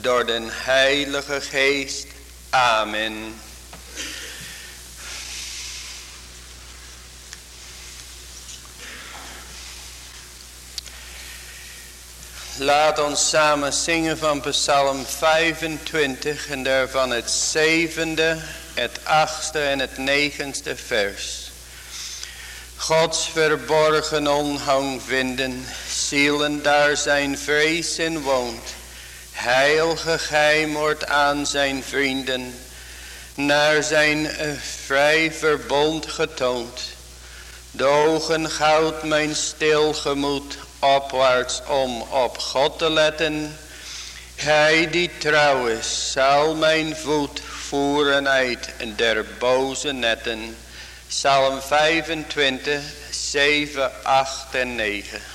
door den Heilige Geest. Amen. Laat ons samen zingen van Psalm 25 en daarvan het zevende, het achtste en het negende vers. Gods verborgen onhang vinden, zielen daar zijn vrees in woont. Heil geheim wordt aan zijn vrienden, naar zijn vrij verbond getoond. De ogen goud mijn stil gemoed opwaarts om op God te letten. Hij die trouw is, zal mijn voet voeren uit der boze netten. Psalm 25, 7, 8 en 9.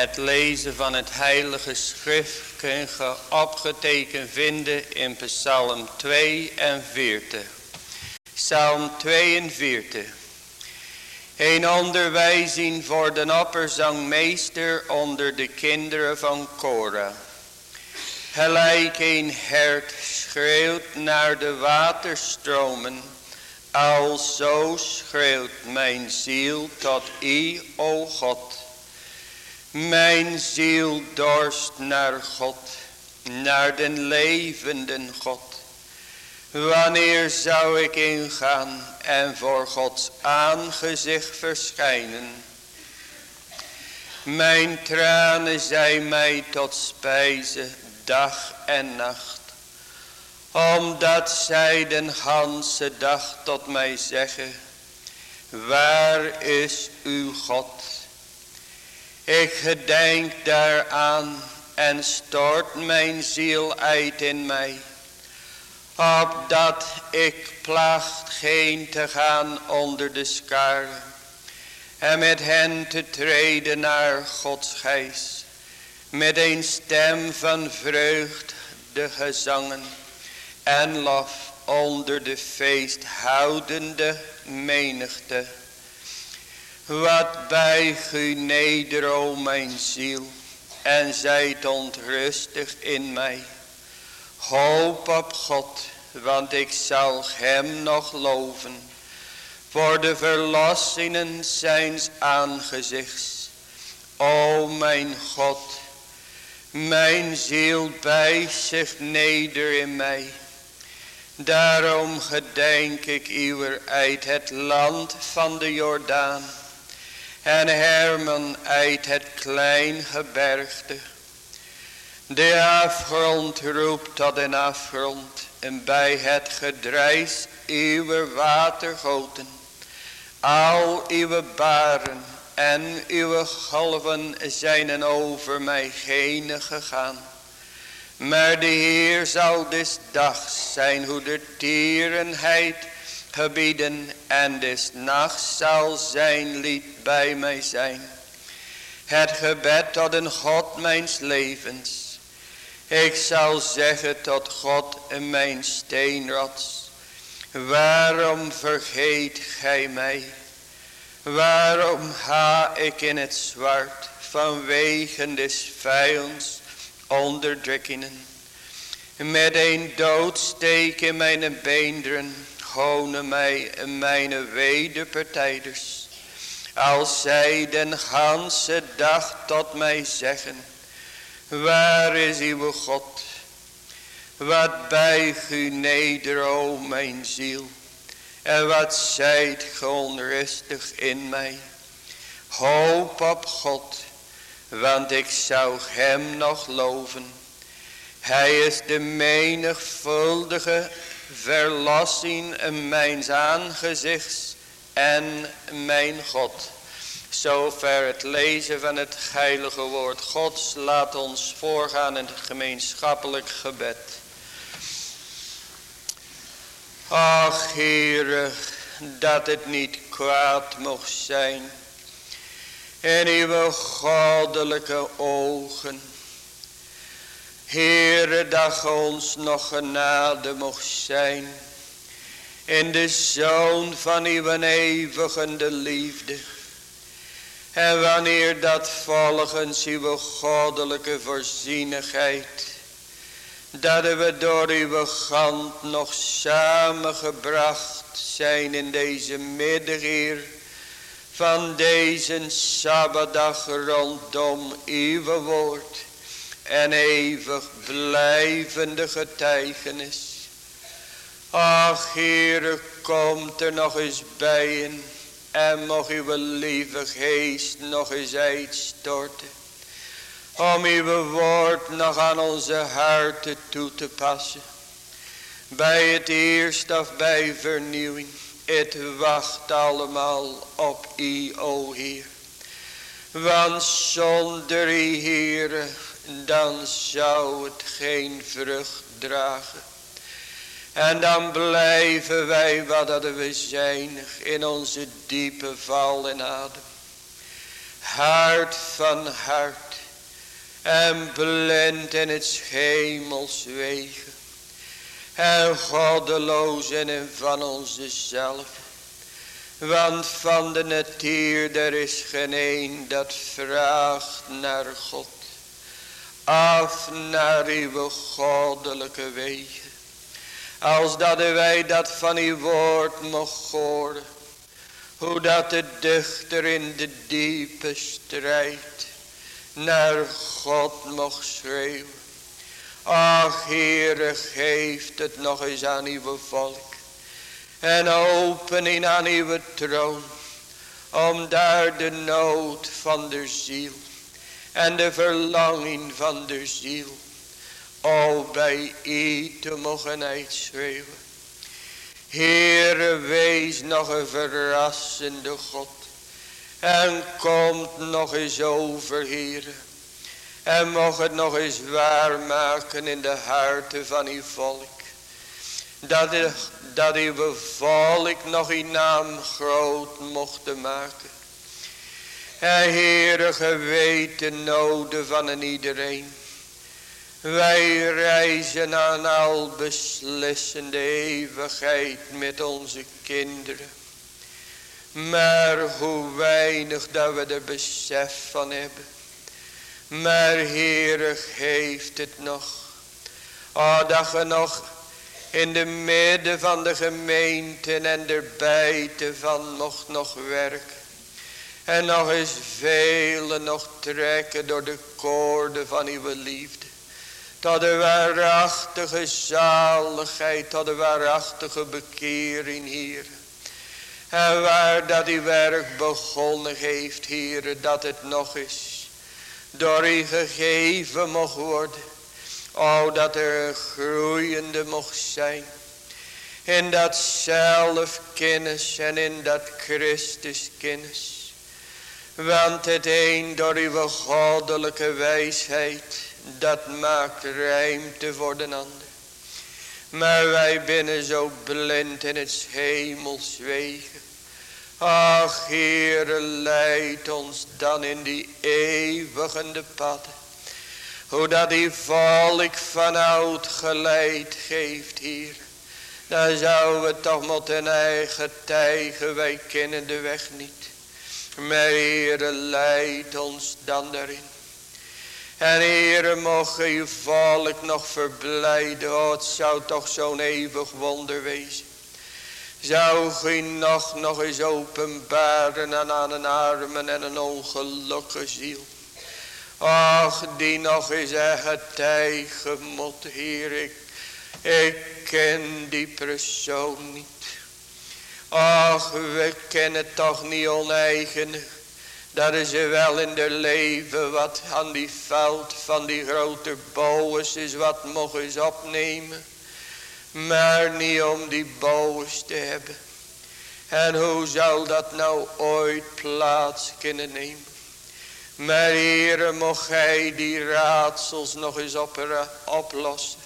Het lezen van het heilige schrift kun je opgetekend vinden in psalm 42. Psalm 42. Een onderwijzing voor de opperzangmeester onder de kinderen van Korah. Gelijk een hert schreeuwt naar de waterstromen. Alzo schreeuwt mijn ziel tot u, o God. Mijn ziel dorst naar God, naar den levenden God. Wanneer zou ik ingaan en voor Gods aangezicht verschijnen? Mijn tranen zijn mij tot spijze dag en nacht. Omdat zij den ganse dag tot mij zeggen, waar is uw God? Ik gedenk daaraan en stort mijn ziel uit in mij. Opdat ik placht geen te gaan onder de skaren. En met hen te treden naar Gods geest. Met een stem van vreugd de gezangen. En lof onder de feesthoudende menigte. Wat buig u neder, o mijn ziel, en zijt ontrustig in mij. Hoop op God, want ik zal hem nog loven. Voor de verlossingen zijns aangezichts. O mijn God, mijn ziel bijt zich neder in mij. Daarom gedenk ik uw uit het land van de Jordaan. En Herman uit het klein gebergte. De afgrond roept tot een afgrond. En bij het gedrijs uw watergoten. Al uw baren en uw golven zijn over mij heen gegaan. Maar de Heer zal des dags zijn hoe de tierenheid gebieden en des nachts zal zijn lied bij mij zijn. Het gebed tot een God mijns levens. Ik zal zeggen tot God en mijn steenrots. Waarom vergeet gij mij? Waarom ga ik in het zwart vanwege des vijands onderdrukkingen? Met een doodsteek in mijn beenderen honen mij en mijn wederpartijders. Als zij den ganse dag tot mij zeggen. Waar is uw God? Wat buig u neder, o mijn ziel. En wat zijt ge onrustig in mij. Hoop op God, want ik zou hem nog loven. Hij is de menigvuldige verlossing mijn aangezichts en mijn God. Zover het lezen van het heilige woord Gods. Laat ons voorgaan in het gemeenschappelijk gebed. Ach, Heere, dat het niet kwaad mocht zijn. In uw goddelijke ogen. Heere, dat ons nog genade mocht zijn. In de zoon van uw eeuwige liefde. En wanneer dat volgens uw goddelijke voorzienigheid dat we door uw hand nog samengebracht zijn in deze middag van deze Sabbatdag rondom uw woord en eeuwig blijvende getuigenis. Ach, Heere, komt er nog eens bij in en mag uw lieve geest nog eens uitstorten om uw woord nog aan onze harten toe te passen. Bij het eerst of bij vernieuwing. Het wacht allemaal op u, o Heer. Want zonder u, Heer, dan zou het geen vrucht dragen. En dan blijven wij wat dat we zijn in onze diepe val en adem. Hart van hart en blind in het schemels wegen. En goddeloos en van onze zelf. Want van de natuur er is geen een dat vraagt naar God. Af naar uw goddelijke wegen. Als dat wij dat van uw woord mocht horen. Hoe dat de dichter in de diepe strijd naar God mocht schreeuwen. Ach, Heere, geeft het nog eens aan uw volk. En opening aan uw troon. Om daar de nood van de ziel. En de verlanging van de ziel. O bij u te mogen uitschreeuwen. Heere, wees nog een verrassende God. En komt nog eens over, heren. En mocht het nog eens waarmaken in de harten van uw volk. Dat, dat uw volk nog uw naam groot mocht maken. En Heere, geweten noden van een iedereen. Wij reizen aan al beslissende eeuwigheid met onze kinderen. Maar hoe weinig dat we er besef van hebben. Maar Heere heeft het nog. Oh dat je nog in de midden van de gemeente en der bijten van mocht nog werken. En nog eens vele nog trekken door de koorden van uw liefde. Tot de waarachtige zaligheid, tot de waarachtige bekering, hier. En waar dat die werk begonnen heeft, Heer, dat het nog eens door u gegeven mocht worden. O, dat er een groeiende mocht zijn. In dat zelfkennis en in dat Christuskennis. Want het een door uw goddelijke wijsheid, dat maakt ruimte voor de ander. Maar wij binnen zo blind in het hemels wegen. Ach, Heere, leid ons dan in die eeuwige padden. Hoe dat die volk van oud geleid geeft, hier. Dan zouden we toch moeten eigen tijgen, wij kennen de weg niet. Maar Heere, leid ons dan daarin. En Heere, mocht uw volk nog verblijden. Oh, het zou toch zo'n eeuwig wonder wezen. Zou u nog, nog eens openbaren aan een armen en een ongelukkige ziel. Ach, die nog eens getuigen moet, Heer, ik, ik ken die persoon niet. Ach, we kennen toch niet oneigenig dat is er wel in de leven wat aan die veld van die grote bouwers is wat mogen eens opnemen. Maar niet om die bouwers te hebben. En hoe zou dat nou ooit plaats kunnen nemen? Maar Heere, mocht gij die raadsels nog eens op, oplossen.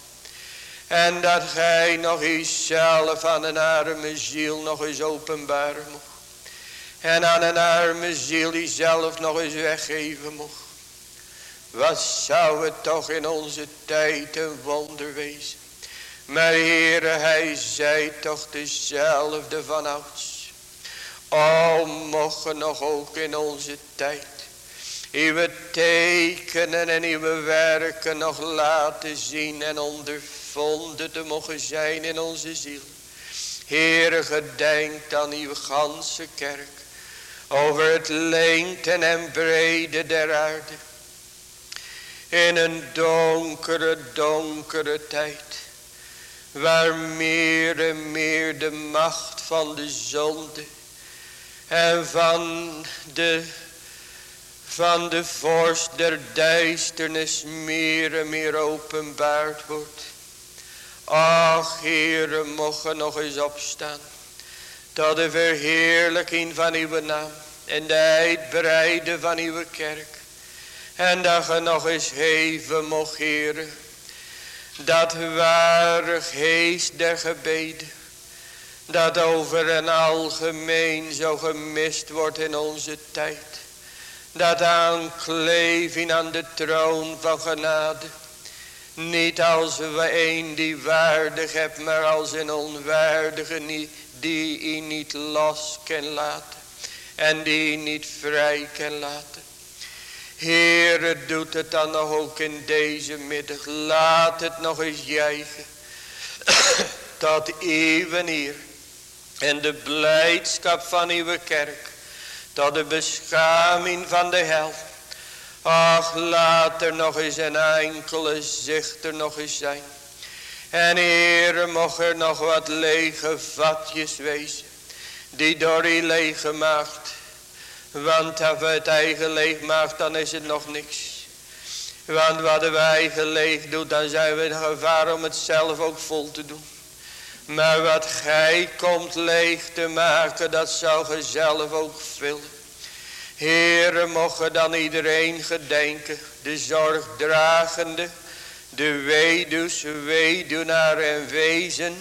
En dat gij nog eens zelf aan een arme ziel nog eens openbaren mocht. En aan een arme ziel die zelf nog eens weggeven mocht. Wat zou het toch in onze tijd een wonder wezen. Maar Heere, hij zei toch dezelfde van ouds. O, mogen nog ook in onze tijd. Uw tekenen en uw werken nog laten zien en ondervonden te mogen zijn in onze ziel. Heere, gedenkt aan uw ganse kerk over het lengte en brede der aarde. In een donkere, donkere tijd. Waar meer en meer de macht van de zonde. En van de, van de vorst der duisternis meer en meer openbaard wordt. Ach, Heere, mogen nog eens opstaan tot de verheerlijking van uw naam. En de uitbreiden van uw kerk. En dat je nog eens heven mocht heren. Dat ware geest der gebeden. Dat over en algemeen zo gemist wordt in onze tijd. Dat aankleving aan de troon van genade. Niet als we een die waardig hebt, maar als een onwaardige die hij niet los kan laten. En die niet vrij kan laten. Heere, doet het dan nog ook in deze middag. Laat het nog eens juichen. Tot even hier. En de blijdschap van uw kerk. Tot de beschaming van de hel. Ach, laat er nog eens een enkele zicht er nog eens zijn. En Heere, mocht er nog wat lege vatjes wezen. Die door u leeg gemaakt. Want als we het eigen leeg maakt, dan is het nog niks. Want wat we eigen leeg doet, dan zijn we in gevaar om het zelf ook vol te doen. Maar wat gij komt leeg te maken, dat zou gij zelf ook vullen. Heere, mocht dan iedereen gedenken, de zorgdragende, de weduws, weduwnaar en wezen.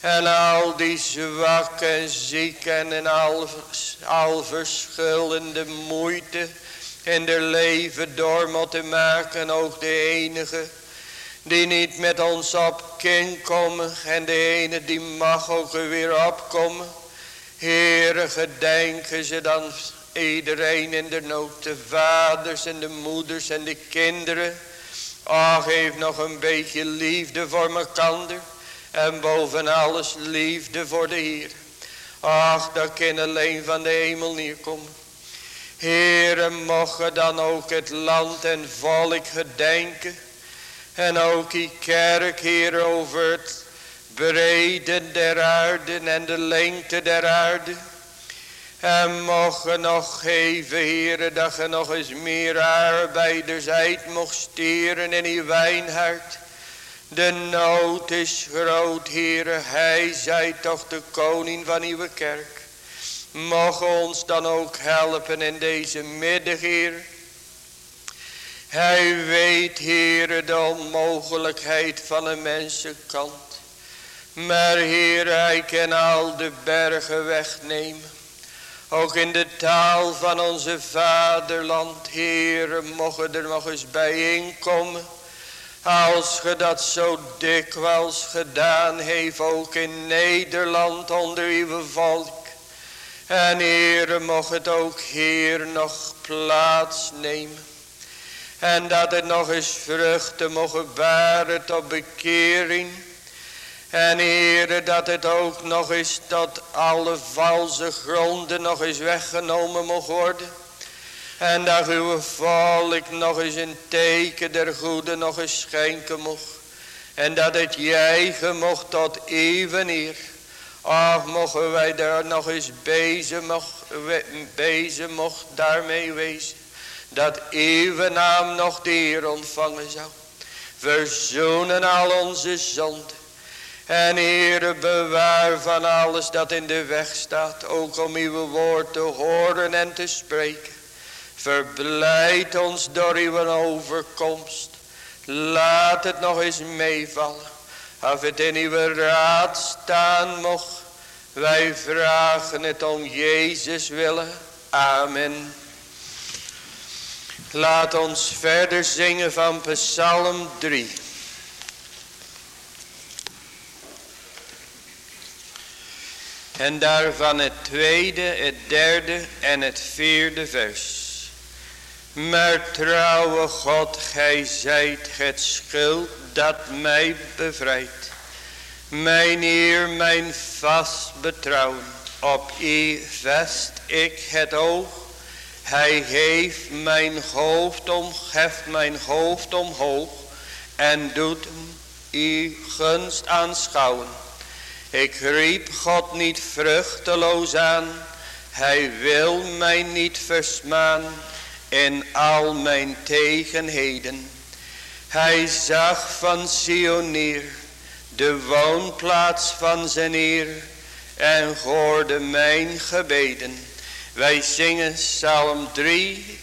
En al die zwakke en zieken en al, al verschillende moeite in de leven door moeten maken. Ook de enige die niet met ons op kan komen. En de ene die mag ook weer opkomen. Heere, gedenken ze dan iedereen in de nood. De vaders en de moeders en de kinderen. Ach, geef nog een beetje liefde voor mekander. En boven alles liefde voor de Heer. Ach, dat kan alleen van de hemel neerkomen. Heere, mogen dan ook het land en volk gedenken. En ook die kerk, Heer, over het brede der aarde en de lengte der aarde. En mogen nog geven, Heere, dat je nog eens meer arbeiders mocht steren in uw wijnhart. De nood is groot, Heere, hij zij toch de koning van uw kerk. Mogen ons dan ook helpen in deze middag, Heer. Hij weet, Heere, de onmogelijkheid van een mensenkant. Maar, Heer, hij kan al de bergen wegnemen. Ook in de taal van onze vaderland, Heere, mogen er nog eens bijeenkomen. Als ge dat zo dikwijls gedaan heeft, ook in Nederland onder uw volk. En Heere, mocht het ook hier nog plaats nemen. En dat het nog eens vruchten mogen baren tot bekering. En Heere, dat het ook nog eens tot alle valse gronden nog eens weggenomen mocht worden. En dat uw volk nog eens een teken der goede nog eens schenken mocht. En dat het jij mocht tot even eer. Ach, mogen wij daar nog eens bezig, mocht, bezig mocht daarmee wezen. Dat even naam nog de ontvangen zou. Verzoenen al onze zonden. En Heere bewaar van alles dat in de weg staat. Ook om uw woord te horen en te spreken. Verblijd ons door uw overkomst. Laat het nog eens meevallen. Of het in uw raad staan mocht. Wij vragen het om Jezus willen. Amen. Laat ons verder zingen van Psalm 3. En daarvan het tweede, het derde en het vierde vers. Maar trouwe God, gij zijt het schild dat mij bevrijdt. Mijn Heer, mijn vast betrouwen, op u vest ik het oog. Hij heeft mijn hoofd om, heft mijn hoofd omhoog en doet u gunst aanschouwen. Ik riep God niet vruchteloos aan, hij wil mij niet versmaan in al mijn tegenheden. Hij zag van Sion neer, de woonplaats van zijn eer, en hoorde mijn gebeden. Wij zingen Psalm 3,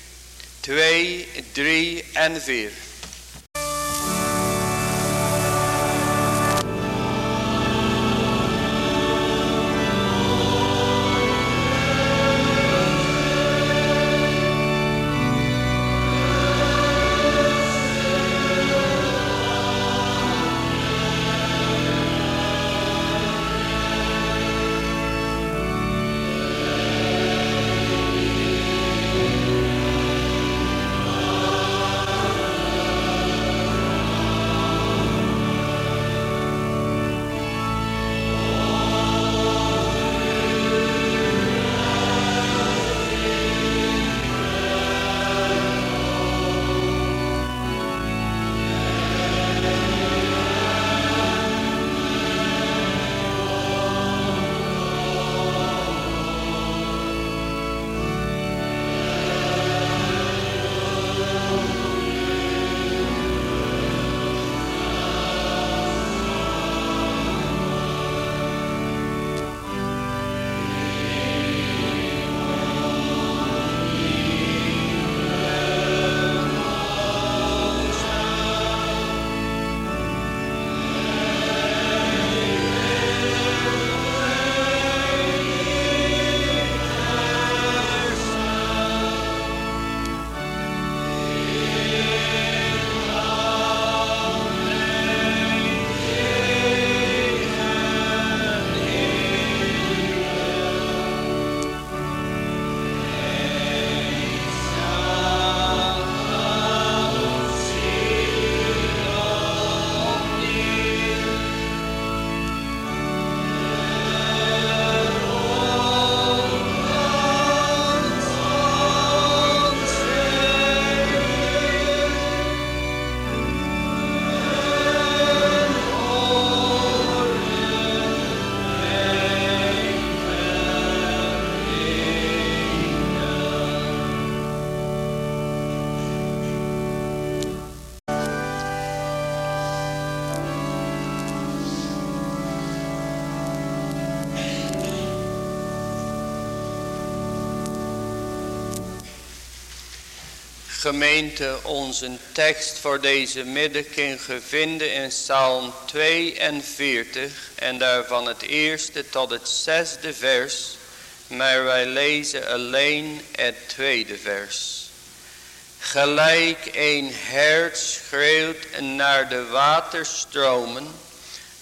2, 3 en 4. Gemeente, onze tekst voor deze middag kun je vinden in Psalm 42 en daarvan het eerste tot het zesde vers. Maar wij lezen alleen het tweede vers. Gelijk een hert schreeuwt naar de waterstromen,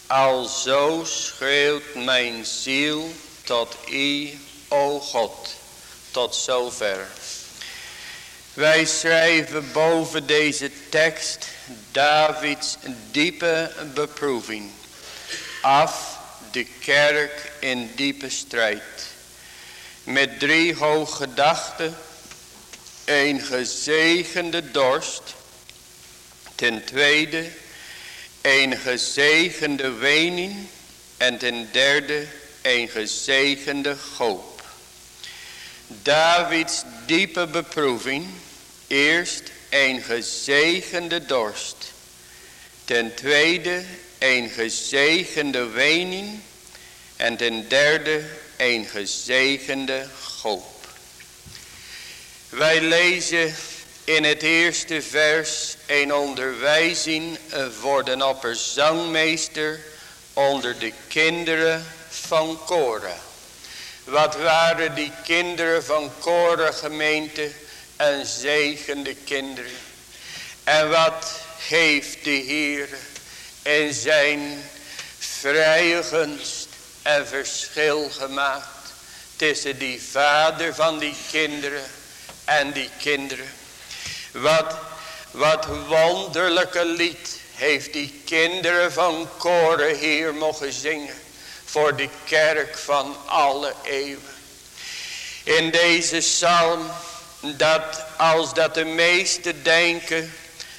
alzo schreeuwt mijn ziel tot u, o God. Tot zover. Wij schrijven boven deze tekst Davids diepe beproeving. Af de kerk in diepe strijd. Met drie hooggedachten. Een gezegende dorst. Ten tweede een gezegende wening. En ten derde een gezegende hoop. Davids diepe beproeving Eerst een gezegende dorst. Ten tweede een gezegende wening. En ten derde een gezegende hoop. Wij lezen in het eerste vers een onderwijzing voor de opperzangmeester onder de kinderen van Korah. Wat waren die kinderen van Korah gemeente? En zegen de kinderen. En wat heeft de Heer in zijn vrije gunst en verschil gemaakt tussen die vader van die kinderen en die kinderen. Wat, wat wonderlijke lied heeft die kinderen van Koren hier mogen zingen voor de kerk van alle eeuwen. In deze psalm dat als dat de meesten denken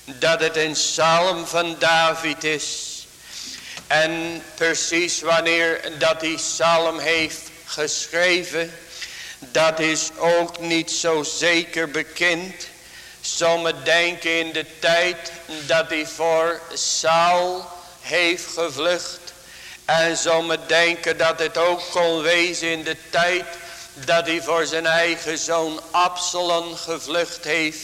dat het een psalm van David is. En precies wanneer dat die psalm heeft geschreven, dat is ook niet zo zeker bekend. Sommigen denken in de tijd dat hij voor Saul heeft gevlucht. En sommigen denken dat het ook kon wezen in de tijd dat hij voor zijn eigen zoon Absalom gevlucht heeft.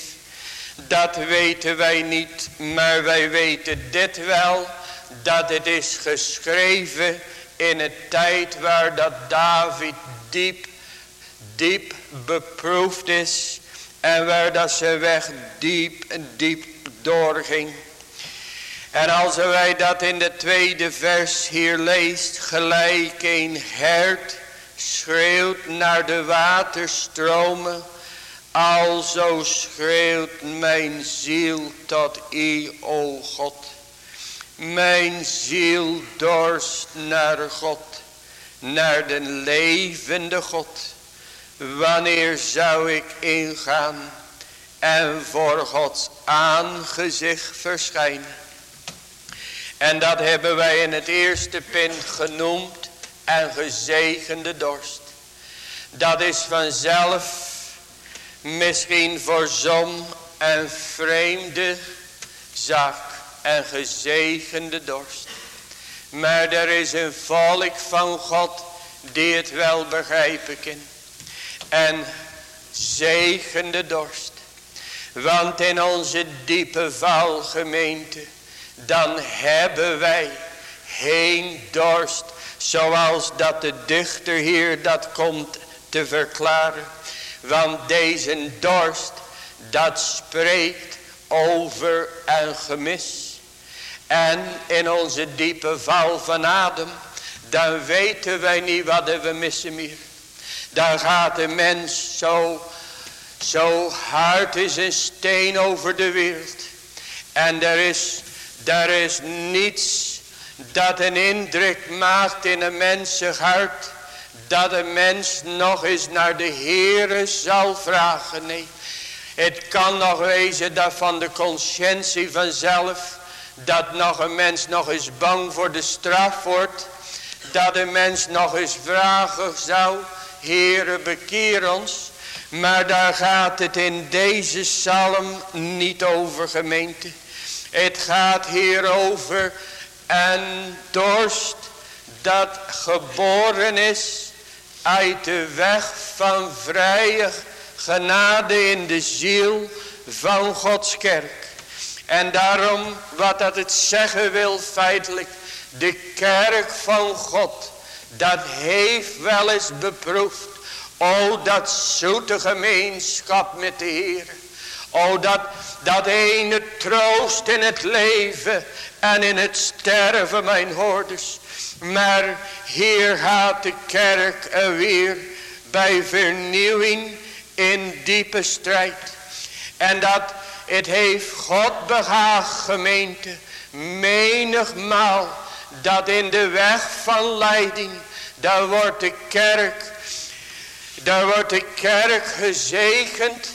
Dat weten wij niet, maar wij weten dit wel, dat het is geschreven in een tijd waar dat David diep, diep beproefd is en waar dat zijn weg diep, diep doorging. En als wij dat in de tweede vers hier leest, gelijk een hert schreeuwt naar de waterstromen. Alzo schreeuwt mijn ziel tot u, o God. Mijn ziel dorst naar God, naar de levende God. Wanneer zou ik ingaan en voor Gods aangezicht verschijnen? En dat hebben wij in het eerste punt genoemd en gezegende dorst. Dat is vanzelf misschien voor zon en vreemde zaak en gezegende dorst. Maar er is een volk van God die het wel begrijpen kan. En zegende dorst. Want in onze diepe valgemeente, dan hebben wij geen dorst Zoals dat de dichter hier dat komt te verklaren. Want deze dorst dat spreekt over een gemis. En in onze diepe val van adem. Dan weten wij niet wat we missen meer. Dan gaat de mens zo, zo hard is een steen over de wereld. En er is, er is niets dat een indruk maakt in een mensig hart. Dat een mens nog eens naar de Heere zal vragen. Nee, het kan nog wezen dat van de conscientie vanzelf. Dat nog een mens nog eens bang voor de straf wordt. Dat een mens nog eens vragen zou. Heere bekeer ons. Maar daar gaat het in deze psalm niet over gemeente. Het gaat hier over en dorst dat geboren is uit de weg van vrije genade in de ziel van Gods kerk. En daarom wat dat het zeggen wil feitelijk. De kerk van God. Dat heeft wel eens beproefd. O dat zoete gemeenschap met de Heer. O dat, dat ene troost in het leven en in het sterven mijn hoorders. Maar hier gaat de kerk er weer bij vernieuwing in diepe strijd. En dat het heeft God behaagd gemeente. Menigmaal dat in de weg van leiding. Daar wordt de kerk. Daar wordt de kerk gezegend.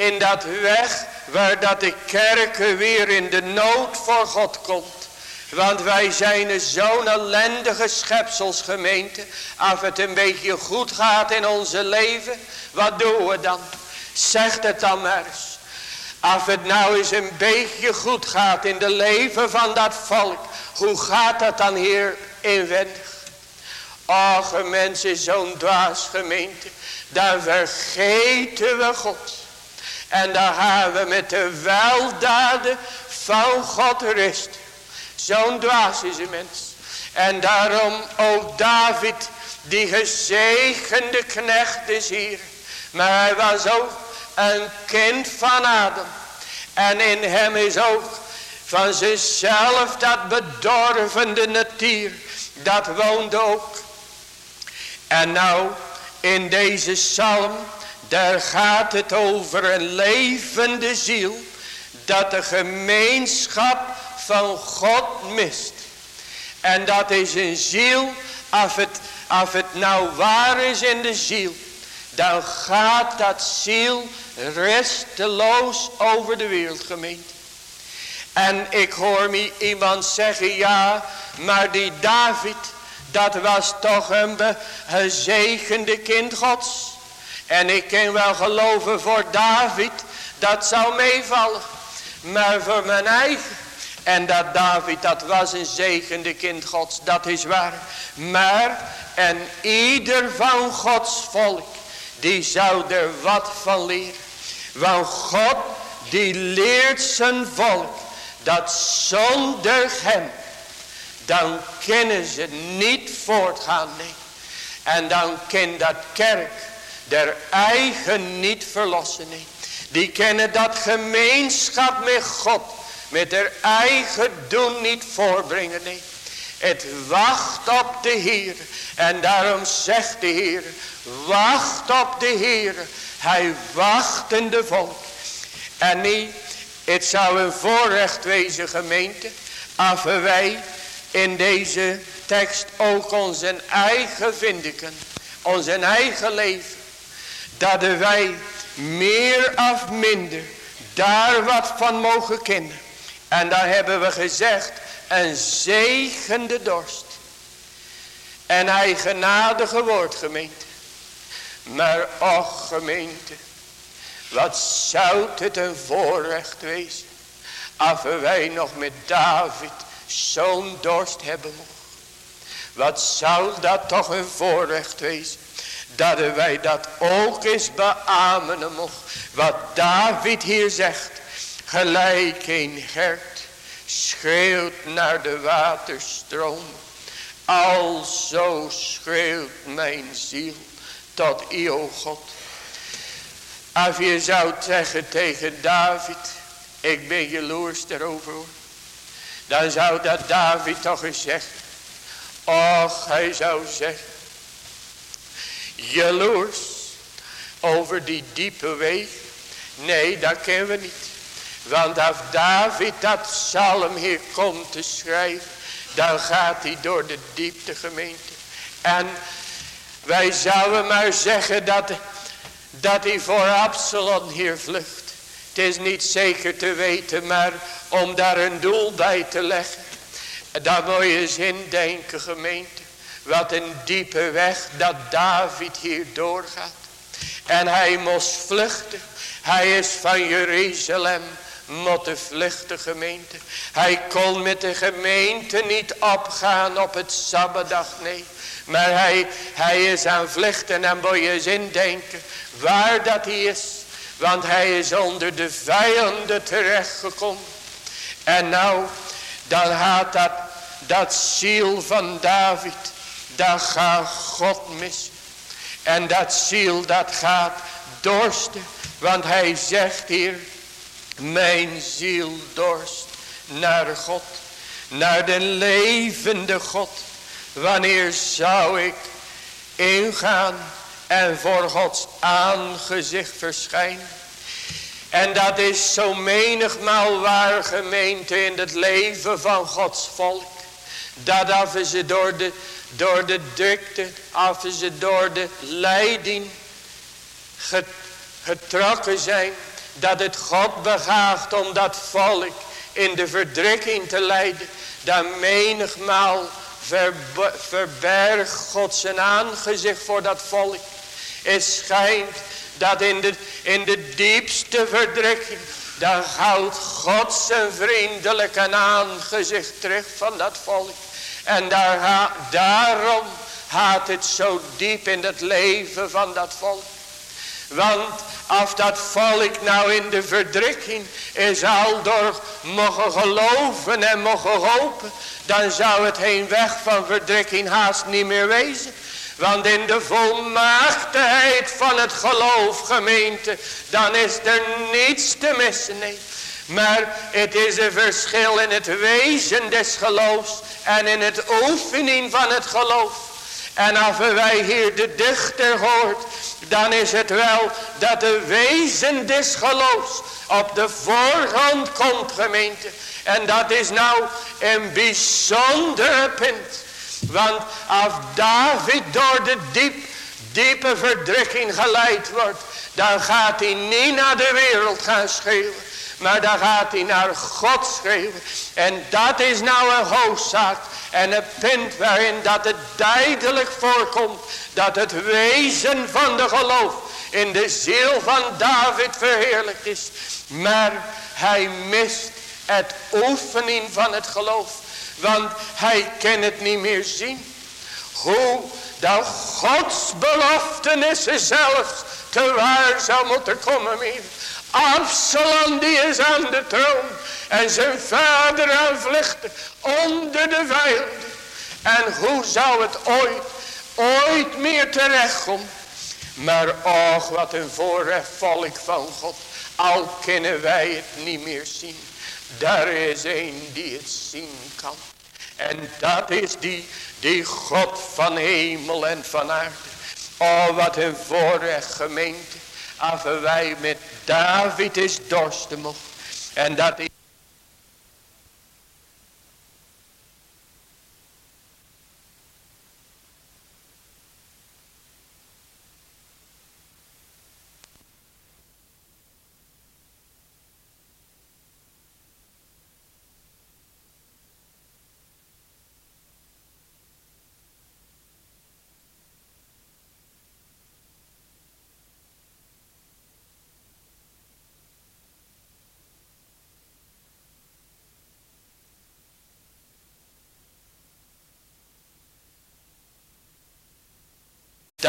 In dat weg waar dat de kerk weer in de nood voor God komt. Want wij zijn zo'n ellendige schepselsgemeente. Als het een beetje goed gaat in onze leven. Wat doen we dan? Zeg het dan maar eens. Als het nou eens een beetje goed gaat in de leven van dat volk. Hoe gaat dat dan hier inwendig? Och, mensen, zo'n dwaas gemeente. Daar vergeten we God. En daar gaan we met de weldaden van God rust. Zo'n dwaas is een mens. En daarom ook David, die gezegende knecht is hier. Maar hij was ook een kind van Adam. En in hem is ook van zichzelf dat bedorvende natuur. Dat woont ook. En nou in deze psalm. Daar gaat het over een levende ziel. Dat de gemeenschap van God mist. En dat is een ziel. Als het, als het nou waar is in de ziel dan gaat dat ziel resteloos over de wereld gemeente. En ik hoor me iemand zeggen, ja, maar die David, dat was toch een gezegende kind gods. En ik kan wel geloven voor David, dat zou meevallen. Maar voor mijn eigen, en dat David, dat was een zegende kind gods, dat is waar. Maar, en ieder van gods volk, die zou er wat van leren. Want God die leert zijn volk dat zonder hem dan kunnen ze niet voortgaan. En dan kan dat kerk der eigen niet verlossen. Nee. Die kennen dat gemeenschap met God met haar eigen doen niet voorbrengen. Nee. Het wacht op de Heer. En daarom zegt de Heer. Wacht op de Heer. Hij wacht in de volk. En niet. Het zou een voorrecht wezen gemeente. Als wij in deze tekst ook onze eigen vinden kunnen. Onze eigen leven. Dat wij meer of minder daar wat van mogen kennen. En daar hebben we gezegd een zegende dorst. En hij genadige woord gemeente. Maar och gemeente. Wat zou het een voorrecht wezen. Als wij nog met David zo'n dorst hebben mocht. Wat zou dat toch een voorrecht wezen. Dat wij dat ook eens beamen mocht. Wat David hier zegt. Gelijk een hert schreeuwt naar de waterstroom. Alzo schreeuwt mijn ziel tot u, o God. Als je zou zeggen tegen David, ik ben jaloers daarover. Dan zou dat David toch eens zeggen. Och, hij zou zeggen. Jaloers over die diepe weg. Nee, dat kennen we niet. Want als David dat psalm hier komt te schrijven. Dan gaat hij door de diepte gemeente. En wij zouden maar zeggen dat, dat hij voor Absalom hier vlucht. Het is niet zeker te weten, maar om daar een doel bij te leggen. Daar moet je eens indenken gemeente. Wat een diepe weg dat David hier doorgaat. En hij moest vluchten. Hij is van Jeruzalem de vluchten gemeente. Hij kon met de gemeente niet opgaan op het Sabbatdag, nee. Maar hij, hij is aan vluchten en moet je eens indenken waar dat hij is. Want hij is onder de vijanden terechtgekomen. En nou, dan gaat dat, dat ziel van David, dat gaat God mis. En dat ziel dat gaat dorsten. Want hij zegt hier, mijn ziel dorst naar God. Naar de levende God. Wanneer zou ik ingaan en voor Gods aangezicht verschijnen. En dat is zo menigmaal waar gemeente in het leven van Gods volk. Dat af ze door de, door de drukte, af ze door de leiding getrokken zijn. Dat het God begaagt om dat volk in de verdrukking te leiden. Dat menigmaal verbergt God zijn aangezicht voor dat volk. Het schijnt dat in de, in de diepste verdrukking, dan houdt God zijn vriendelijke aangezicht terug van dat volk. En daar, daarom gaat het zo diep in het leven van dat volk. Want als dat volk nou in de verdrukking is al door mogen geloven en mogen hopen. Dan zou het heen weg van verdrukking haast niet meer wezen. Want in de volmaaktheid van het geloof gemeente. Dan is er niets te missen. Maar het is een verschil in het wezen des geloofs. En in het oefening van het geloof. En als wij hier de dichter hoort. Dan is het wel dat de wezen des geloofs op de voorgrond komt gemeente. En dat is nou een bijzondere punt. Want als David door de diep, diepe verdrukking geleid wordt. Dan gaat hij niet naar de wereld gaan schreeuwen. Maar dan gaat hij naar God schreeuwen. En dat is nou een hoofdzaak. En een punt waarin dat het duidelijk voorkomt. Dat het wezen van de geloof in de ziel van David verheerlijkt is. Maar hij mist het oefening van het geloof. Want hij kan het niet meer zien. Hoe dat Gods beloftenissen zelfs te waar zou moeten komen. Meer. Absalom die is aan de troon. En zijn vader aanvluchten onder de vijanden. En hoe zou het ooit, ooit meer terechtkomen. Maar och wat een voorrecht volk van God. Al kunnen wij het niet meer zien. Daar is een die het zien kan. En dat is die, die God van hemel en van aarde. Oh, wat een voorrecht gemeente. Als wij met David is dorsten. En dat is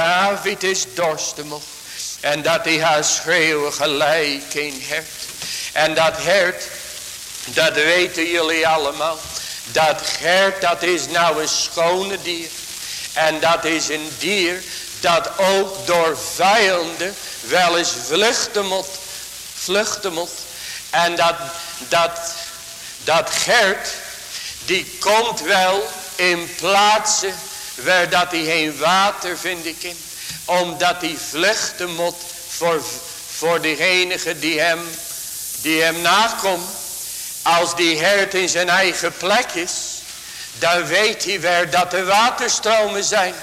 David is dorstemig. En dat hij haar schreeuwen gelijk een hert. En dat hert, dat weten jullie allemaal. Dat hert, dat is nou een schone dier. En dat is een dier dat ook door vijanden wel eens vluchten moet. Vluchten moet. En dat, dat, dat gert, die komt wel in plaatsen waar dat hij geen water vinden kan. Omdat hij vluchten moet voor, voor diegene die hem, die hem nakomt. Als die hert in zijn eigen plek is. Dan weet hij waar dat de waterstromen zijn.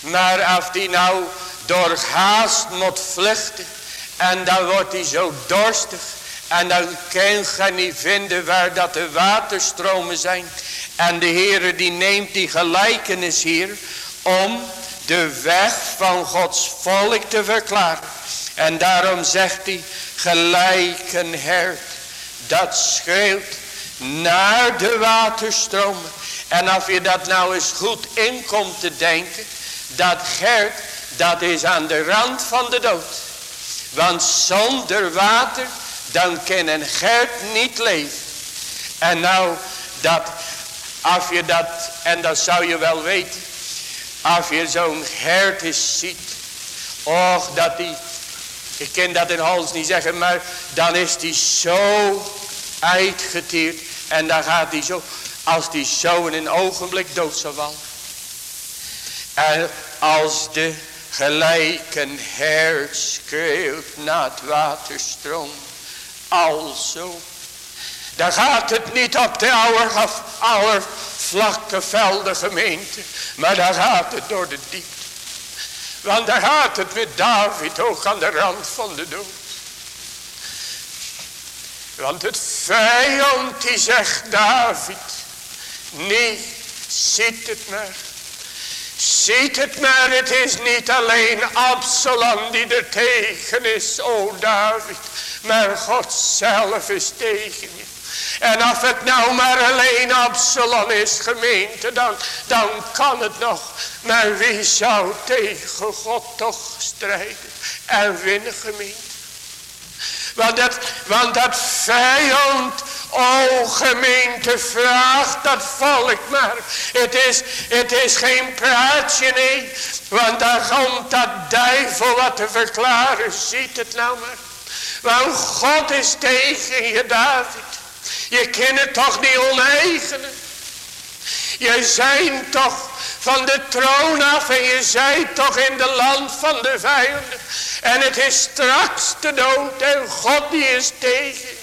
Maar als hij nou door haast moet vluchten. En dan wordt hij zo dorstig. En dan kan je niet vinden waar dat de waterstromen zijn. En de Heere die neemt die gelijkenis hier om de weg van Gods volk te verklaren. En daarom zegt hij gelijk een hert dat schreeuwt naar de waterstromen. En als je dat nou eens goed inkomt te denken, dat gert dat is aan de rand van de dood. Want zonder water, dan kan een hert niet leven. En nou, dat, als je dat, en dat zou je wel weten. Als je zo'n hert ziet. Och, dat die, ik ken dat in Hals niet zeggen, maar dan is die zo uitgetierd. En dan gaat die zo, als die zo in een ogenblik dood zou vallen. En als de gelijke hert schreeuwt naar het waterstroom. Alzo. Dan gaat het niet op de oude, vlakke velden gemeente. Maar dan gaat het door de diepte. Want daar gaat het met David ook aan de rand van de dood. Want het vijand die zegt David. Nee, ziet het maar. Ziet het maar, het is niet alleen Absalom die er tegen is, o David. Maar God zelf is tegen je. En als het nou maar alleen Absalom is gemeente, dan, dan kan het nog. Maar wie zou tegen God toch strijden en winnen gemeente? Want dat, want dat vijand, o gemeente, vraagt dat volk maar. Het is, het is geen praatje, nee. Want daar komt dat duivel wat te verklaren. Ziet het nou maar. Want God is tegen je, David. Je kent toch niet oneigenen. Je zijn toch van de troon af en je zijt toch in de land van de vijanden. En het is straks de dood en God die is tegen.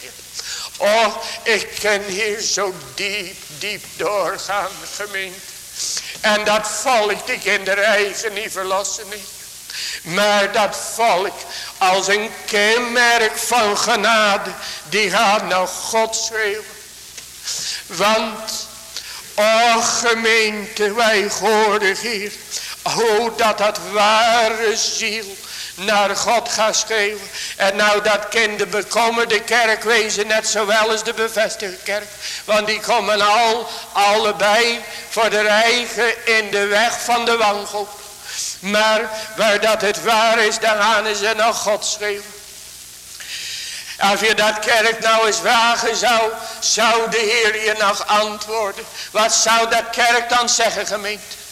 Oh, ik kan hier zo diep, diep doorgaan, gemeente. En dat volk, die kinderen eigen niet verlossen niet. Maar dat volk, als een kenmerk van genade, die gaat naar God schreeuwen. Want, o gemeente, wij horen hier, oh dat dat ware ziel naar God gaat schreeuwen. En nou dat kind de bekommerde kerk wezen net zowel als de bevestigde kerk. Want die komen al, allebei voor de eigen in de weg van de wangel. Maar waar dat het waar is, dan gaan ze naar God schreeuwen. Als je dat kerk nou eens vragen zou, zou de Heer je nog antwoorden. Wat zou dat kerk dan zeggen gemeente?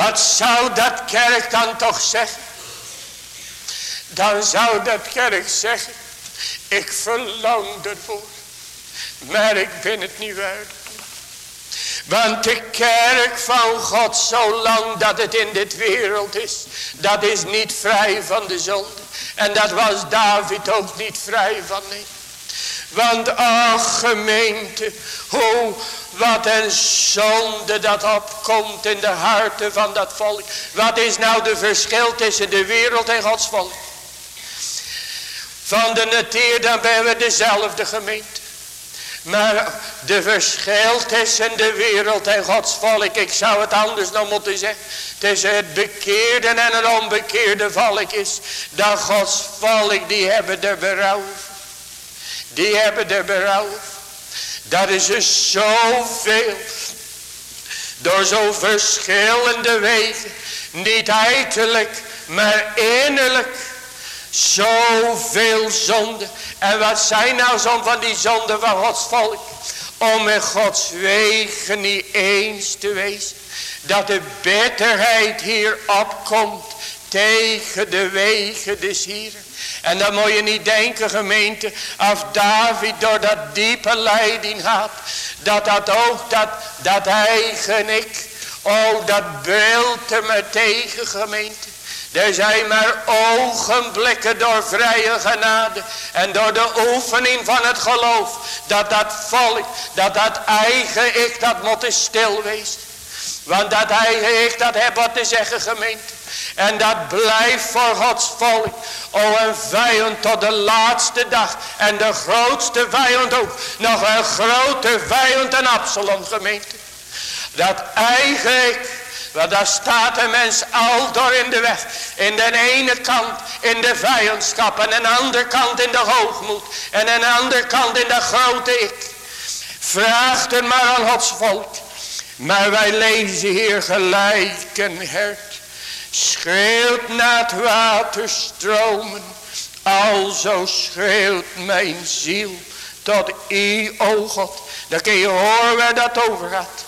Wat zou dat kerk dan toch zeggen? Dan zou dat kerk zeggen, ik verlang ervoor, maar ik ben het niet waard. Want de kerk van God, zolang dat het in dit wereld is, dat is niet vrij van de zonde. En dat was David ook niet vrij van, nee. Want ach gemeente, hoe wat een zonde dat opkomt in de harten van dat volk. Wat is nou de verschil tussen de wereld en Gods volk? Van de natuur dan ben we dezelfde gemeente. Maar de verschil tussen de wereld en Gods volk, ik zou het anders nog moeten zeggen. Tussen het bekeerde en het onbekeerde volk is. Dat Gods volk, die hebben er berouw. Die hebben er berouw. Dat is dus zoveel. Door zo verschillende wegen. Niet uiterlijk, maar innerlijk. Zoveel zonde. En wat zijn nou zo'n van die zonden van Gods volk? Om in Gods wegen niet eens te wezen. Dat de bitterheid hier opkomt tegen de wegen des Hieren. En dan moet je niet denken gemeente, als David door dat diepe leiding gaat, dat dat ook, dat, dat eigen ik, oh dat beeld er me tegen gemeente. Er zijn maar ogenblikken door vrije genade. En door de oefening van het geloof. Dat dat volk, dat dat eigen ik, dat moet stil wezen. Want dat eigen ik, dat heb wat te zeggen gemeente. En dat blijft voor Gods volk. O een vijand tot de laatste dag. En de grootste vijand ook. Nog een grote vijand en Absalom gemeente. Dat eigen ik. Want daar staat een mens al door in de weg. In de ene kant in de vijandschap. En een andere kant in de hoogmoed. En een andere kant in de grote ik. Vraagt het maar aan Gods volk. Maar wij lezen hier gelijk een hert. Schreeuwt naar het water stromen. Alzo schreeuwt mijn ziel tot u, o God. Dan kun je horen waar dat over gaat.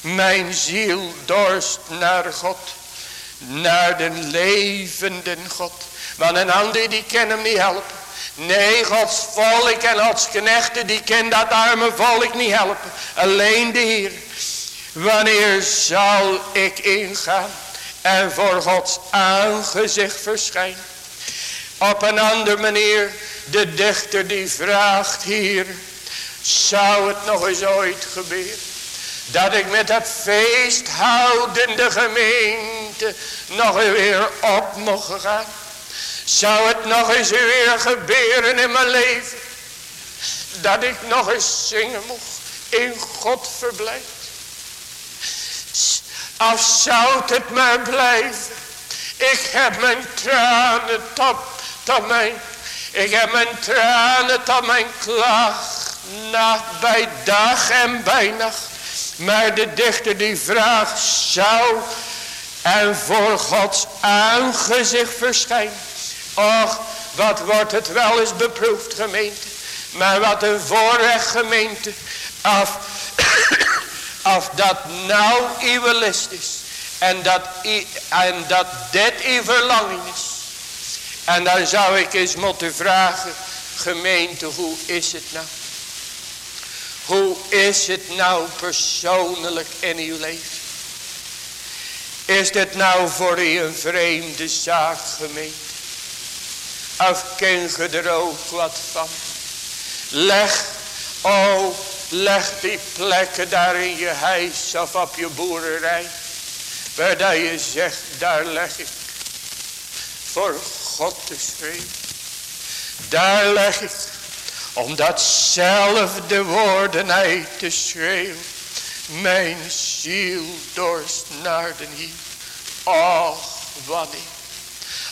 Mijn ziel dorst naar God. Naar de levende God. Want een ander die kan hem niet helpen. Nee, Gods volk en Gods knechten die kan dat arme volk niet helpen. Alleen de Heer. Wanneer zal ik ingaan en voor Gods aangezicht verschijnen? Op een andere manier, de dichter die vraagt hier, zou het nog eens ooit gebeuren? Dat ik met dat feesthoudende gemeente nog weer op mocht gaan. Zou het nog eens weer gebeuren in mijn leven. Dat ik nog eens zingen mocht. In God verblijft. Of zou het maar blijven. Ik heb mijn tranen tot, tot mijn. Ik heb mijn tranen tot mijn klacht. Nacht bij dag en bij nacht. Maar de dichter die vraagt zou en voor Gods aangezicht verschijnen. Och, wat wordt het wel eens beproefd gemeente. Maar wat een voorrecht gemeente. Af, af dat nou uw list is. En dat, en dat dit uw verlanging is. En dan zou ik eens moeten vragen. Gemeente, hoe is het nou? Hoe is het nou persoonlijk in uw leven? Is dit nou voor u een vreemde zaak gemeente? Of ken je er ook wat van? Leg, oh, leg die plekken daar in je huis of op je boerderij. Waar dat je zegt, daar leg ik voor God te schreeuwen. Daar leg ik om datzelfde woorden uit te schreeuwen. Mijn ziel dorst naar de Heer. Och, wanneer.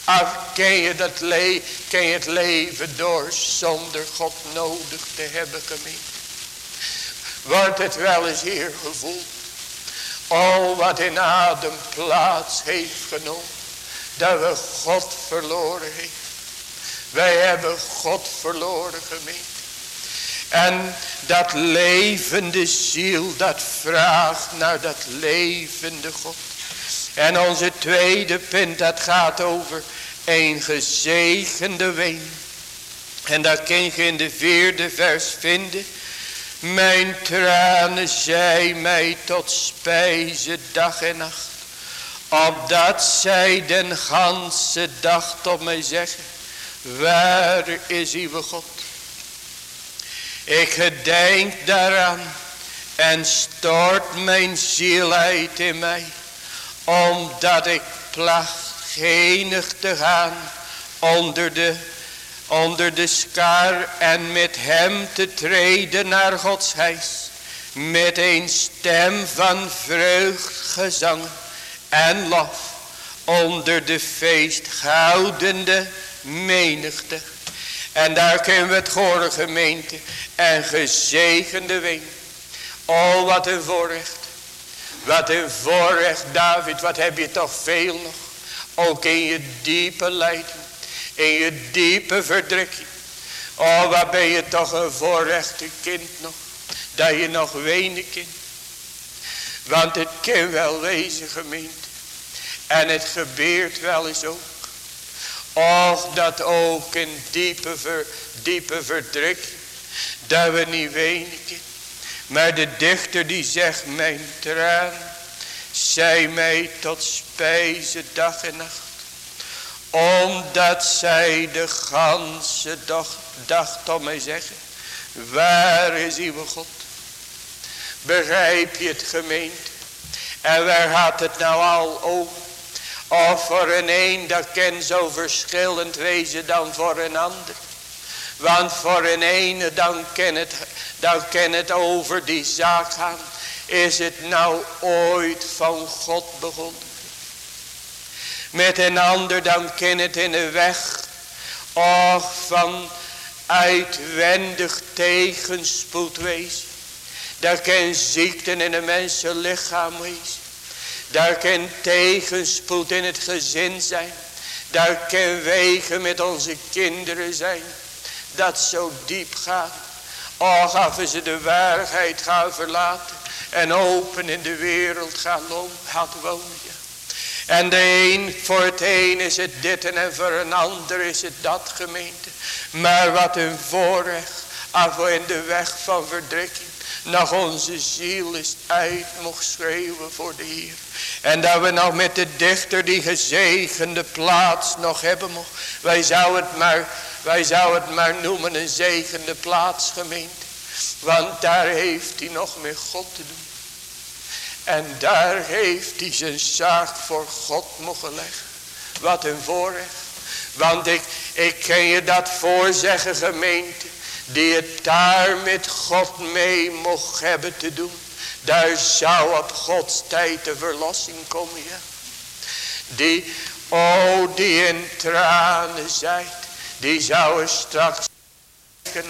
Of ken je, dat le ken je het leven door zonder God nodig te hebben gemeen. Wordt het wel eens hier gevoeld. Al wat in adem plaats heeft genomen. Dat we God verloren heeft. Wij hebben God verloren gemeen. En dat levende ziel dat vraagt naar dat levende God. En onze tweede punt dat gaat over een gezegende ween. En dat kun je in de vierde vers vinden. Mijn tranen zij mij tot spijze dag en nacht. Opdat zij den ganse dag tot mij zeggen. Waar is uw God? Ik gedenk daaraan. En stort mijn ziel uit in mij. Omdat ik placht genig te gaan onder de, onder de skar en met hem te treden naar Gods huis. Met een stem van vreugd, gezang en lof onder de feesthoudende menigte. En daar kunnen we het horen gemeente en gezegende ween. Oh wat een voorrecht. Wat een voorrecht David, wat heb je toch veel nog. Ook in je diepe lijden. In je diepe verdrukking. Oh, wat ben je toch een voorrechte kind nog. Dat je nog wenen kind. Want het kan wel wezen gemeente. En het gebeurt wel eens ook. Och, dat ook in diepe, ver, diepe verdrukking. Dat we niet wenen kind. Maar de dichter die zegt, mijn traan zij mij tot spijze dag en nacht. Omdat zij de ganse dag, dag tot mij zeggen. Waar is uw God? Begrijp je het gemeente? En waar gaat het nou al over? Of voor een een dat kan zo verschillend wezen dan voor een ander. Want voor een ene dan kan het, dan kan het over die zaak gaan is het nou ooit van God begonnen? Met een ander dan kan het in de weg. Och van uitwendig tegenspoed wezen. Dat kan ziekte in een mensenlichaam wezen. Daar kan tegenspoed in het gezin zijn. Daar kan wegen met onze kinderen zijn. Dat zo diep gaat. Och, als ze de waarheid gaan verlaten. En open in de wereld gaan wonen. En de een, voor het een is het dit en voor een ander is het dat gemeente. Maar wat een voorrecht, af in de weg van verdrukking, nog onze ziel is uit mocht schreeuwen voor de Heer. En dat we nog met de dichter die gezegende plaats nog hebben mocht. Wij zouden het maar, wij zouden het maar noemen een zegende plaats gemeente. Want daar heeft hij nog met God te doen. En daar heeft hij zijn zaak voor God mogen leggen. Wat een voorrecht. Want ik, ik kan je dat voorzeggen gemeente. Die het daar met God mee mocht hebben te doen. Daar zou op Gods tijd de verlossing komen. Ja. Die, oh die in tranen zijt. Die zouden straks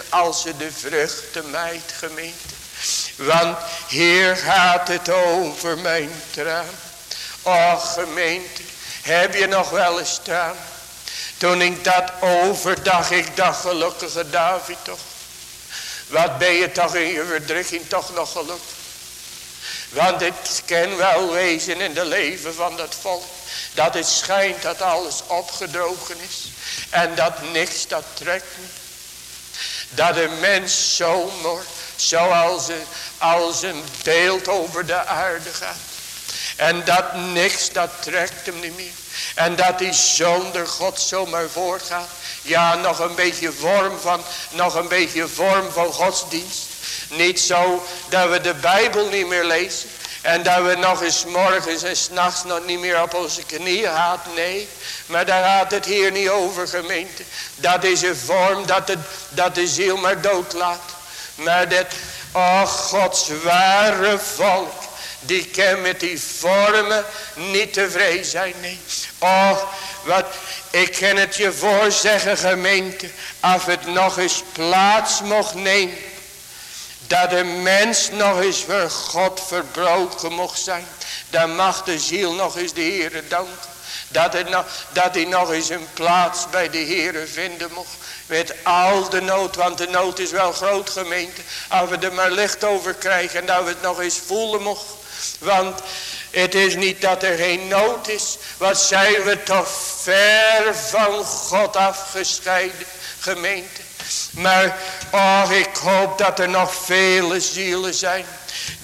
als ze de vruchten meid gemeente. Want hier gaat het over mijn traan. Och gemeente, heb je nog wel eens traan? Toen ik dat overdag, ik dacht gelukkige David toch. Wat ben je toch in je verdrukking toch nog gelukkig. Want het kan wel wezen in de leven van dat volk. Dat het schijnt dat alles opgedrogen is. En dat niks dat trekt niet. Dat een mens zo wordt zoals een, als een beeld over de aarde gaat. En dat niks, dat trekt hem niet meer. En dat hij zonder God zomaar voortgaat. Ja, nog een beetje vorm van, nog een beetje vorm van godsdienst. Niet zo dat we de Bijbel niet meer lezen. En dat we nog eens morgens en s'nachts nog niet meer op onze knieën gaat. Nee, maar daar gaat het hier niet over gemeente. Dat is een vorm dat de, dat de ziel maar doodlaat. Maar dat, oh Gods ware volk. Die kan met die vormen niet tevreden zijn. Nee. Oh, wat, ik kan het je voorzeggen gemeente. Als het nog eens plaats mocht nemen. Dat de mens nog eens voor God verbroken mocht zijn. Dan mag de ziel nog eens de Heere danken. Dat, het nog, dat hij nog eens een plaats bij de Heere vinden mocht. Met al de nood, want de nood is wel groot gemeente. Als we er maar licht over krijgen en dat we het nog eens voelen mocht. Want het is niet dat er geen nood is. Wat zijn we toch ver van God afgescheiden gemeente. Maar oh, ik hoop dat er nog vele zielen zijn.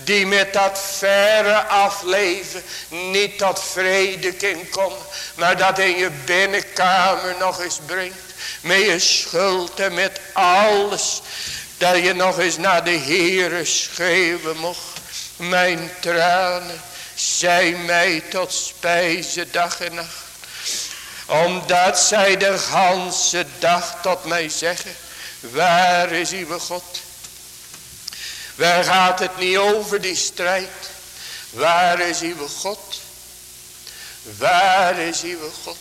Die met dat verre afleven niet tot vrede kan komen. Maar dat in je binnenkamer nog eens brengt. Met je schuld en met alles. Dat je nog eens naar de Heere schreeuwen mocht. Mijn tranen zijn mij tot spijze dag en nacht. Omdat zij de ganse dag tot mij zeggen. Waar is uw God? Waar gaat het niet over die strijd? Waar is uw God? Waar is uw God?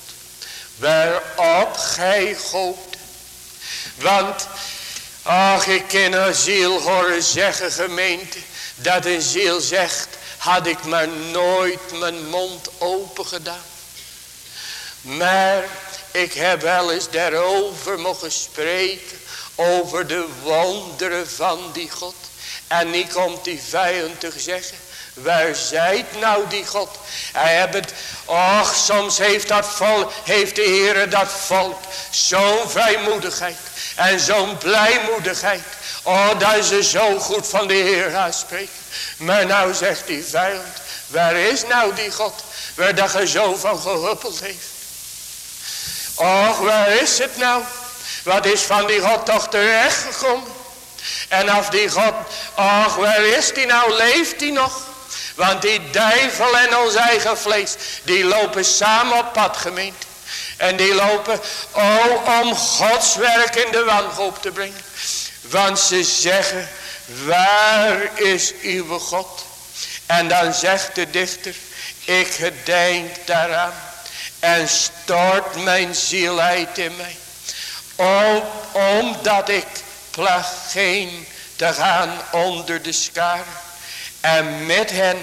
Waarop gij hoopt. Want, ach, ik ken een ziel horen zeggen, gemeente, dat een ziel zegt, had ik maar nooit mijn mond open gedaan. Maar ik heb wel eens daarover mogen spreken, over de wonderen van die God. En nu komt die vijandig zeggen. Waar zijt nou die God? Hij hebt het, och soms heeft dat volk, heeft de Heer dat volk zo'n vrijmoedigheid en zo'n blijmoedigheid. Oh, dat ze zo goed van de Heer gaan spreken. Maar nou zegt die vijand, waar is nou die God? Waar dat je zo van gehuppeld heeft. Och, waar is het nou? Wat is van die God toch terecht gekomen? En als die God, ach waar is die nou, leeft die nog? Want die duivel en ons eigen vlees, die lopen samen op pad gemeente. En die lopen, oh, om Gods werk in de wanhoop te brengen. Want ze zeggen, waar is uw God? En dan zegt de dichter, ik gedenk daaraan. En stort mijn ziel uit in mij. Om, omdat ik placht geen te gaan onder de schaar. En met hen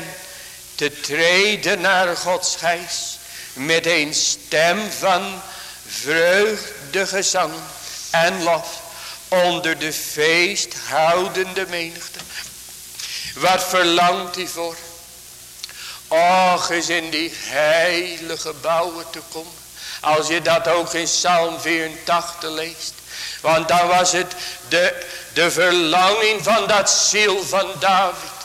te treden naar Gods geest. Met een stem van vreugde, gezang en lof. Onder de feesthoudende menigte. Wat verlangt hij voor? Och, is in die heilige bouwen te komen. Als je dat ook in Psalm 84 leest. Want dan was het de, de verlanging van dat ziel van David.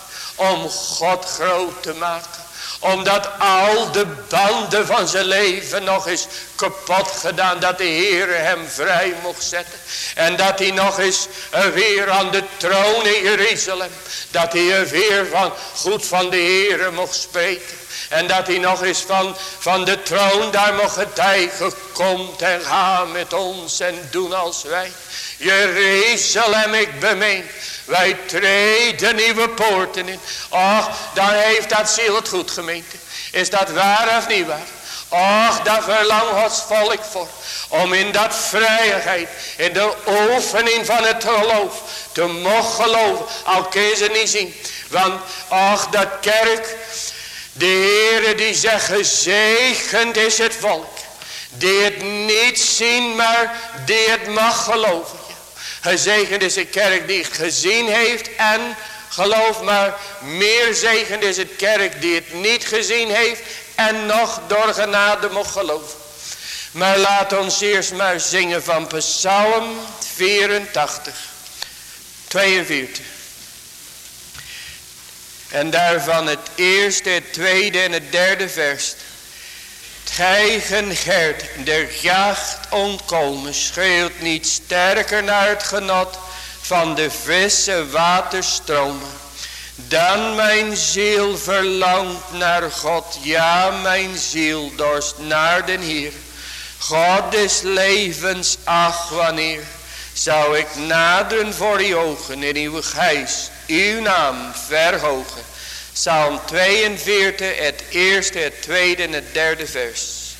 Om God groot te maken. Omdat al de banden van zijn leven nog eens kapot gedaan. Dat de Heer hem vrij mocht zetten. En dat hij nog eens weer aan de troon in Jeruzalem. Dat hij weer van goed van de Heer mocht spreken. En dat hij nog eens van, van de troon daar mocht getuigen. Komt en ga met ons en doen als wij. Jeruzalem ik bemeen. Wij treden nieuwe poorten in. Och, dan heeft dat ziel het goed gemeente. Is dat waar of niet waar? Och, daar verlangt Gods volk voor. Om in dat vrijheid, in de oefening van het geloof, te mogen geloven. Al kun je ze niet zien. Want, och, dat kerk, de Heere die zegt, gezegend is het volk. Die het niet zien, maar die het mag geloven. Gezegend is de kerk die het gezien heeft en geloof maar. Meer zegend is het kerk die het niet gezien heeft en nog door genade mocht geloven. Maar laat ons eerst maar zingen van Psalm 84, 42. En daarvan het eerste, het tweede en het derde vers. Tijgen Gert der jacht ontkomen schreeuwt niet sterker naar het genot van de frisse waterstromen. Dan mijn ziel verlangt naar God, ja mijn ziel dorst naar den Heer. God des levens, ach wanneer zou ik naderen voor die ogen in uw geest, uw naam verhogen. Psalm 42, het eerste, het tweede en het derde vers.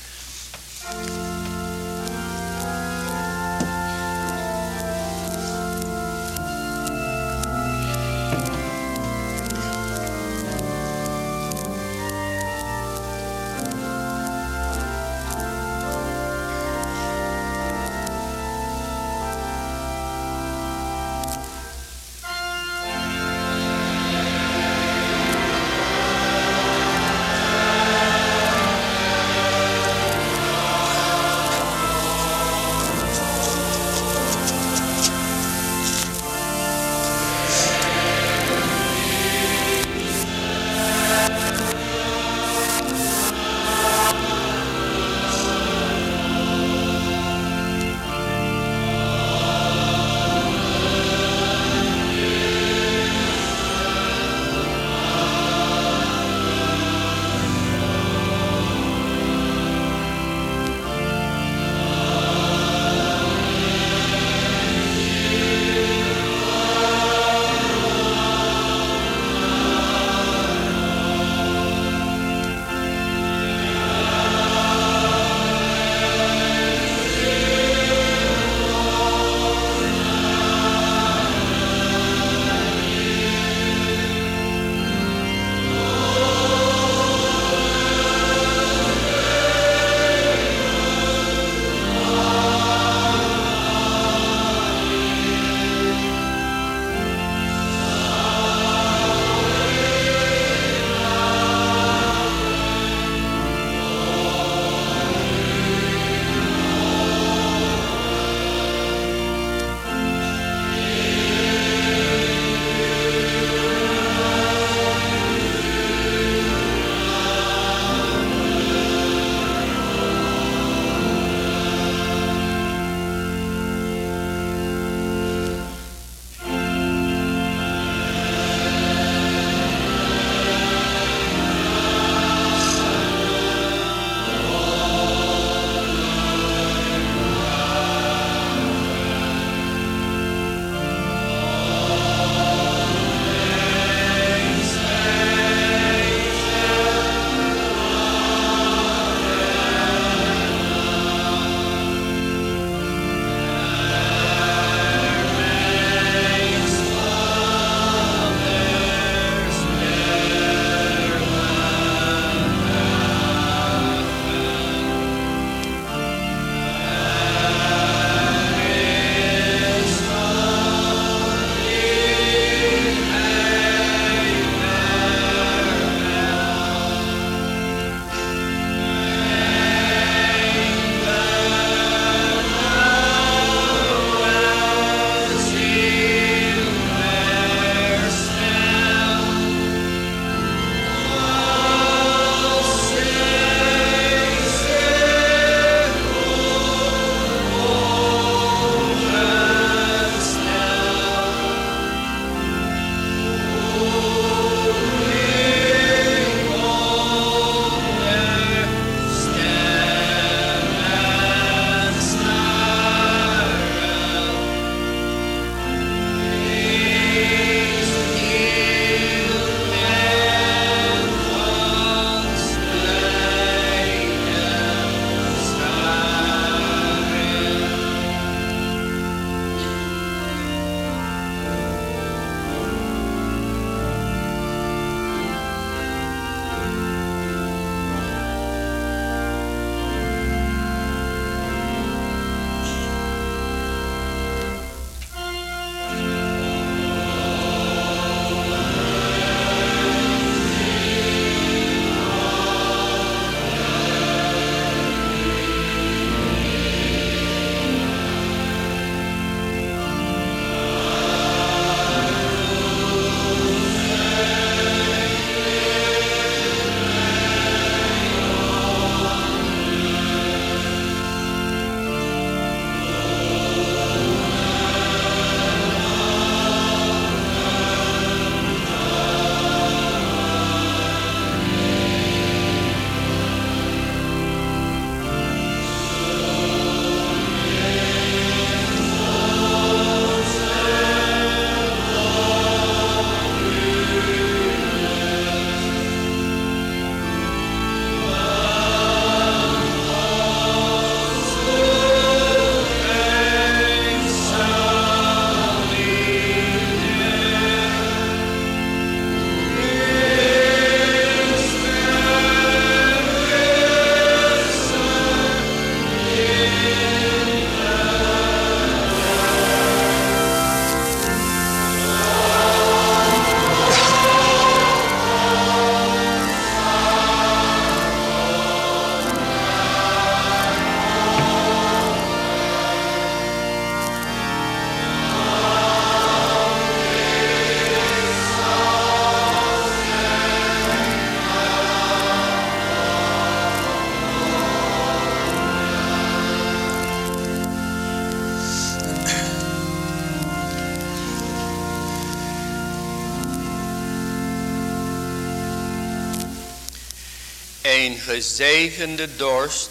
Een gezegende dorst,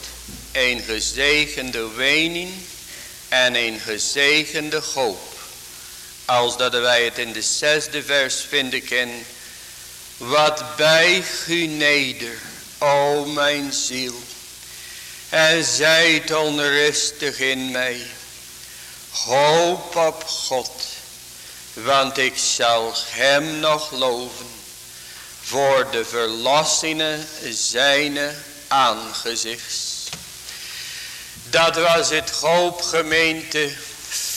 een gezegende wening en een gezegende hoop. Als dat wij het in de zesde vers vinden kennen. Wat bij u neder, o mijn ziel. En zijt onrustig in mij. Hoop op God, want ik zal hem nog loven voor de verlossingen zijne aangezichts. Dat was het hoopgemeente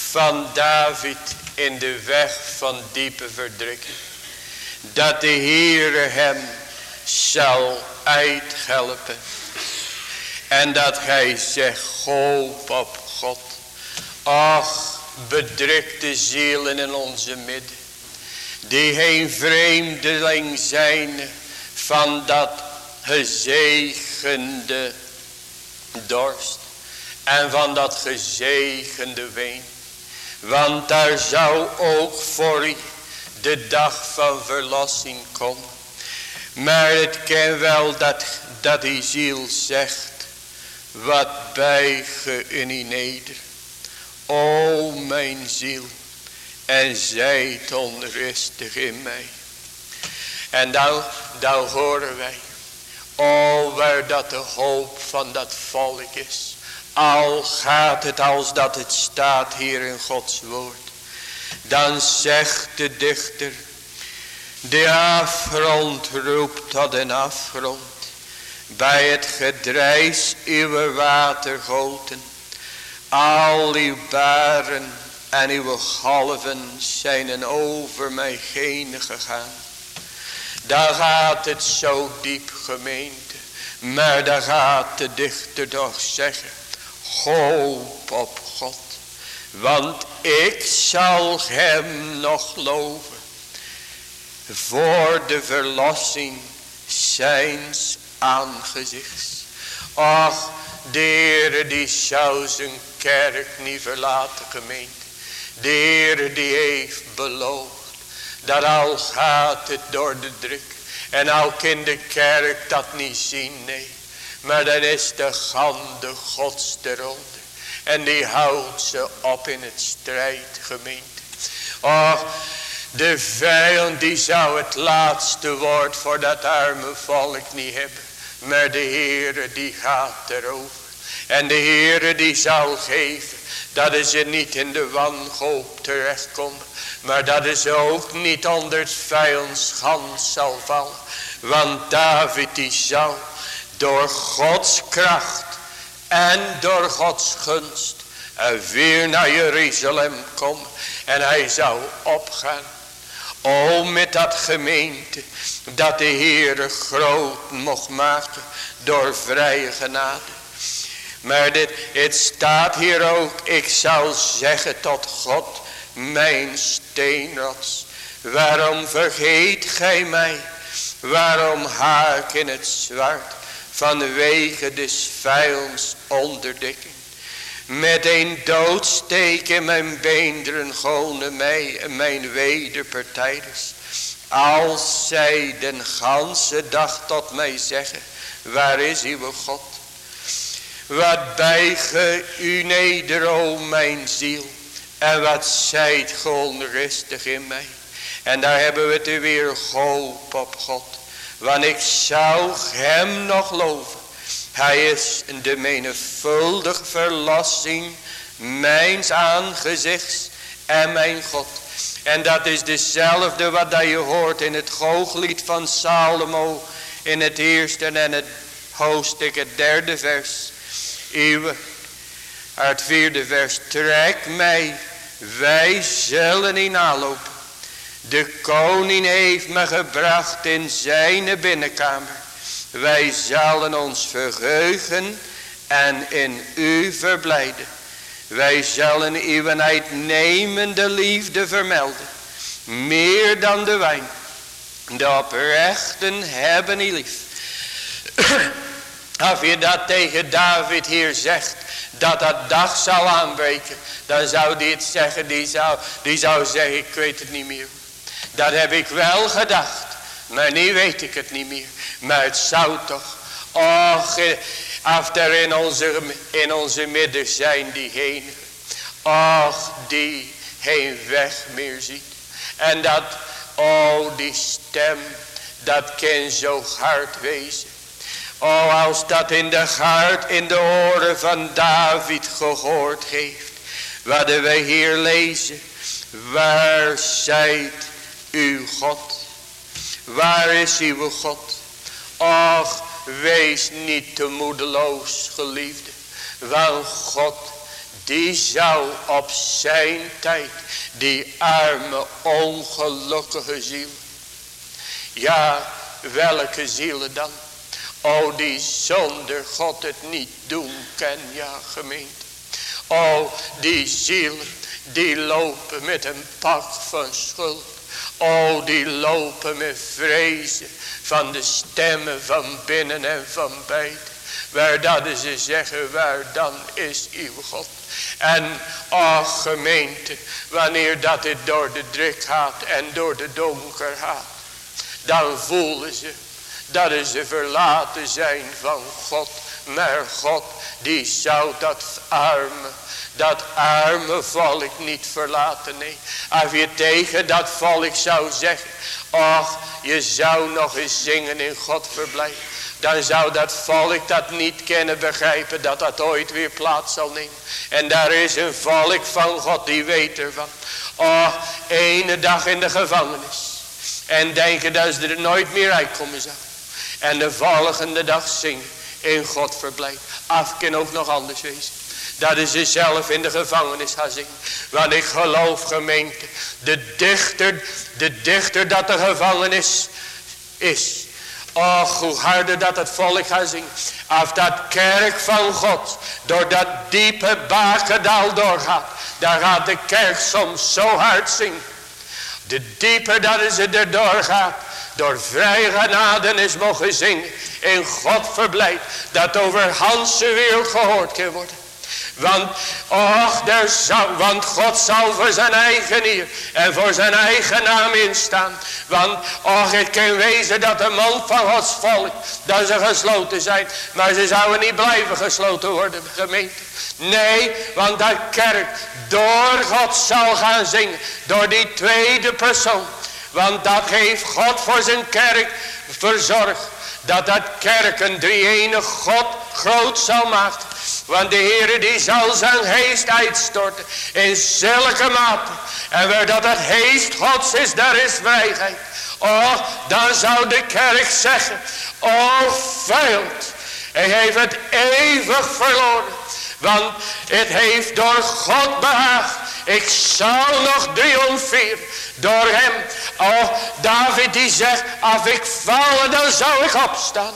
van David in de weg van diepe verdrukking. Dat de Heere hem zal uithelpen. En dat hij zegt, hoop op God. Ach, bedrukte zielen in onze midden. Die geen vreemdeling zijn van dat gezegende dorst. En van dat gezegende ween. Want daar zou ook voor u de dag van verlossing komen. Maar het ken wel dat, dat die ziel zegt. Wat buigen in die neder. O mijn ziel. En zijt onrustig in mij. En dan, dan horen wij. O waar dat de hoop van dat volk is. Al gaat het als dat het staat hier in Gods woord. Dan zegt de dichter. De afgrond roept tot een afgrond. Bij het gedrijs uw watergoten. Al uw baren en uw golven zijn over mij heen gegaan. Daar gaat het zo diep gemeente. Maar daar gaat de dichter toch zeggen. Hoop op God. Want ik zal hem nog loven. Voor de verlossing zijns aangezichts. Ach, de die zou zijn kerk niet verlaten gemeente. De Heere die heeft beloofd. Dat al gaat het door de druk. En al kan de kerk dat niet zien. Nee. Maar dan is de gande gods eronder. En die houdt ze op in het strijd gemeente. Och, de vijand die zou het laatste woord voor dat arme volk niet hebben. Maar de Heere die gaat erover. En de Heere die zal geven. Dat ze niet in de wanhoop terechtkomen. Maar dat ze ook niet onder het vijands zal vallen. Want David die zou door Gods kracht en door Gods gunst weer naar Jeruzalem komen. En hij zou opgaan. O met dat gemeente dat de Heere groot mocht maken door vrije genade. Maar dit, het staat hier ook, ik zal zeggen tot God, mijn steenrots. Waarom vergeet gij mij? Waarom haak in het zwart? vanwege des vijans onderdikking. Met een doodsteek in mijn beenderen gonen mij en mijn wederpartijders. Als zij den ganse dag tot mij zeggen, waar is uw God? Wat bijge u neder, o mijn ziel, en wat zijt ge onrustig in mij. En daar hebben we het weer hoop op God. Want ik zou hem nog loven. Hij is de menigvuldige verlossing mijns aangezichts en mijn God. En dat is dezelfde wat dat je hoort in het hooglied van Salomo. In het eerste en het hoofdstuk, het derde vers. Uwe, het vierde vers. Trek mij, wij zullen in aanlopen. De koning heeft me gebracht in zijn binnenkamer. Wij zullen ons verheugen en in u verblijden. Wij zullen uw uitnemende liefde vermelden. Meer dan de wijn. De oprechten hebben u lief. Als je dat tegen David hier zegt. Dat dat dag zal aanbreken. Dan zou hij het zeggen. Die zou, die zou zeggen ik weet het niet meer. Dat heb ik wel gedacht. Maar nu weet ik het niet meer. Maar het zou toch. Och, af er in onze, in onze midden zijn die heen. Och, die geen weg meer ziet. En dat, oh, die stem, dat kan zo hard wezen. Oh, als dat in de hart, in de oren van David gehoord heeft. Wat wij hier lezen. Waar zijt uw God? Waar is uw God? Och, wees niet te moedeloos, geliefde. Want God, die zou op zijn tijd, die arme, ongelukkige ziel. Ja, welke zielen dan? O, die zonder God het niet doen kan, ja, gemeente. O, die zielen, die lopen met een pak van schuld. O, die lopen met vrezen van de stemmen van binnen en van buiten. Waar dat ze zeggen, waar dan is uw God. En, o gemeente, wanneer dat het door de druk gaat en door de donker gaat. Dan voelen ze dat ze verlaten zijn van God. Maar God, die zou dat arme dat arme volk niet verlaten. Nee, als je tegen dat volk zou zeggen. Och, je zou nog eens zingen in God verblijf. Dan zou dat volk dat niet kunnen begrijpen dat dat ooit weer plaats zal nemen. En daar is een volk van God die weet ervan. Och, ene dag in de gevangenis. En denken dat ze er nooit meer uitkomen zou. En de volgende dag zingen in God verblijf. Af kan ook nog anders wezen dat is ze zelf in de gevangenis gaan zingen. Want ik geloof gemeente, de dichter, de dichter dat de gevangenis is. Och, hoe harder dat het volk gaat zingen. Af dat kerk van God door dat diepe bakendal doorgaat. Daar gaat de kerk soms zo hard zingen. De dieper dat ze er doorgaat. Door vrije genade is mogen zingen. In God verblijd. Dat over Hanse wereld gehoord kan worden. Want, och, der zou, want God zal voor zijn eigen eer en voor zijn eigen naam instaan. Want, och, het kan wezen dat de mond van Gods volk, dat ze gesloten zijn. Maar ze zouden niet blijven gesloten worden, gemeente. Nee, want dat kerk door God zal gaan zingen. Door die tweede persoon. Want dat heeft God voor zijn kerk verzorgd. Dat dat kerk een drie God groot zal maken. Want de Heere die zal zijn geest uitstorten. In zulke mate. En waar dat het geest gods is, daar is vrijheid. Oh, dan zou de kerk zeggen. Oh, vijand. Hij heeft het eeuwig verloren. Want het heeft door God behaagd. Ik zal nog triomferen door hem. Oh, David die zegt, als ik vallen, dan zou ik opstaan.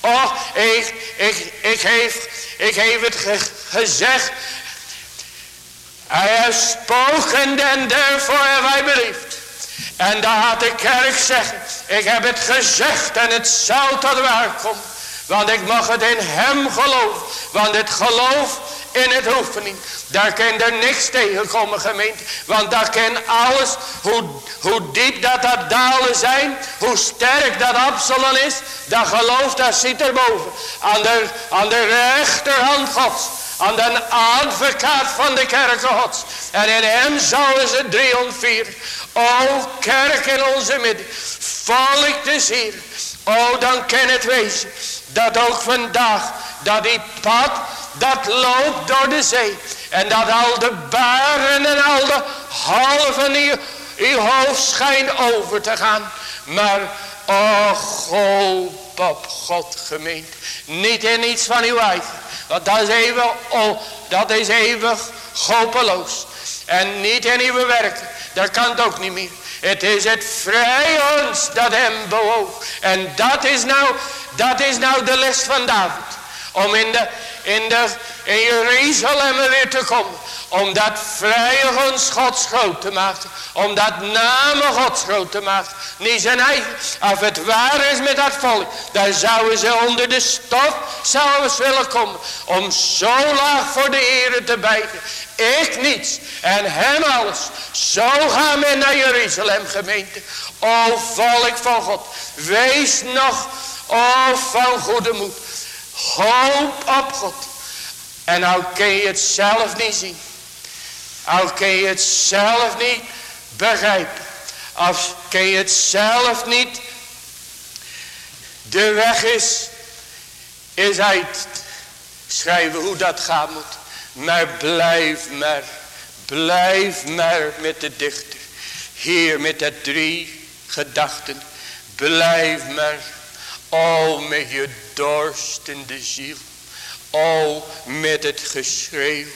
Oh, ik, ik, ik, heeft, ik heb het gezegd. Hij heeft spoken en daarvoor hebben wij beliefd. En dan had de kerk zeggen, ik heb het gezegd en het zal tot waar komen. Want ik mag het in hem geloven. Want het geloof in het oefening. Daar kan er niks tegenkomen gemeente. Want daar kan alles, hoe, hoe diep dat dat dalen zijn. Hoe sterk dat Absalom is. Dat geloof dat zit erboven. Aan de, aan de rechterhand gods. Aan de advocaat van de kerk gods. En in hem zouden ze triomferen. O kerk in onze midden. Volk des hier. O dan kan het wezen. Dat ook vandaag. Dat die pad dat loopt door de zee. En dat al de baren en al de halven in uw hoofd schijnt over te gaan. Maar, oh, hoop op God gemeend. Niet in iets van uw eigen. Want dat is eeuwig, oh, dat is eeuwig hopeloos. En niet in uw werken. Dat kan het ook niet meer. Het is het vrije ons dat hem bewoog. En dat is nou, dat is nou de les van David. Om in de, in, de, in Jeruzalem weer te komen. Om dat ons Gods groot te maken. Om dat namen Gods groot te maken. Niet zijn eigen. Als het waar is met dat volk. Dan zouden ze onder de stof zelfs willen komen. Om zo laag voor de Heer te bijten. Ik niets. En hem alles. Zo gaan we naar Jeruzalem gemeente. O volk van God. Wees nog. O van goede moed. Hoop op God. En al kun je het zelf niet zien. Al kun je het zelf niet begrijpen. Of kun je het zelf niet. De weg is. Is uit. Schrijven hoe dat gaat moet. Maar blijf maar. Blijf maar met de dichter. Hier met de drie gedachten. Blijf maar. O met je dorstende ziel. O met het geschreeuw.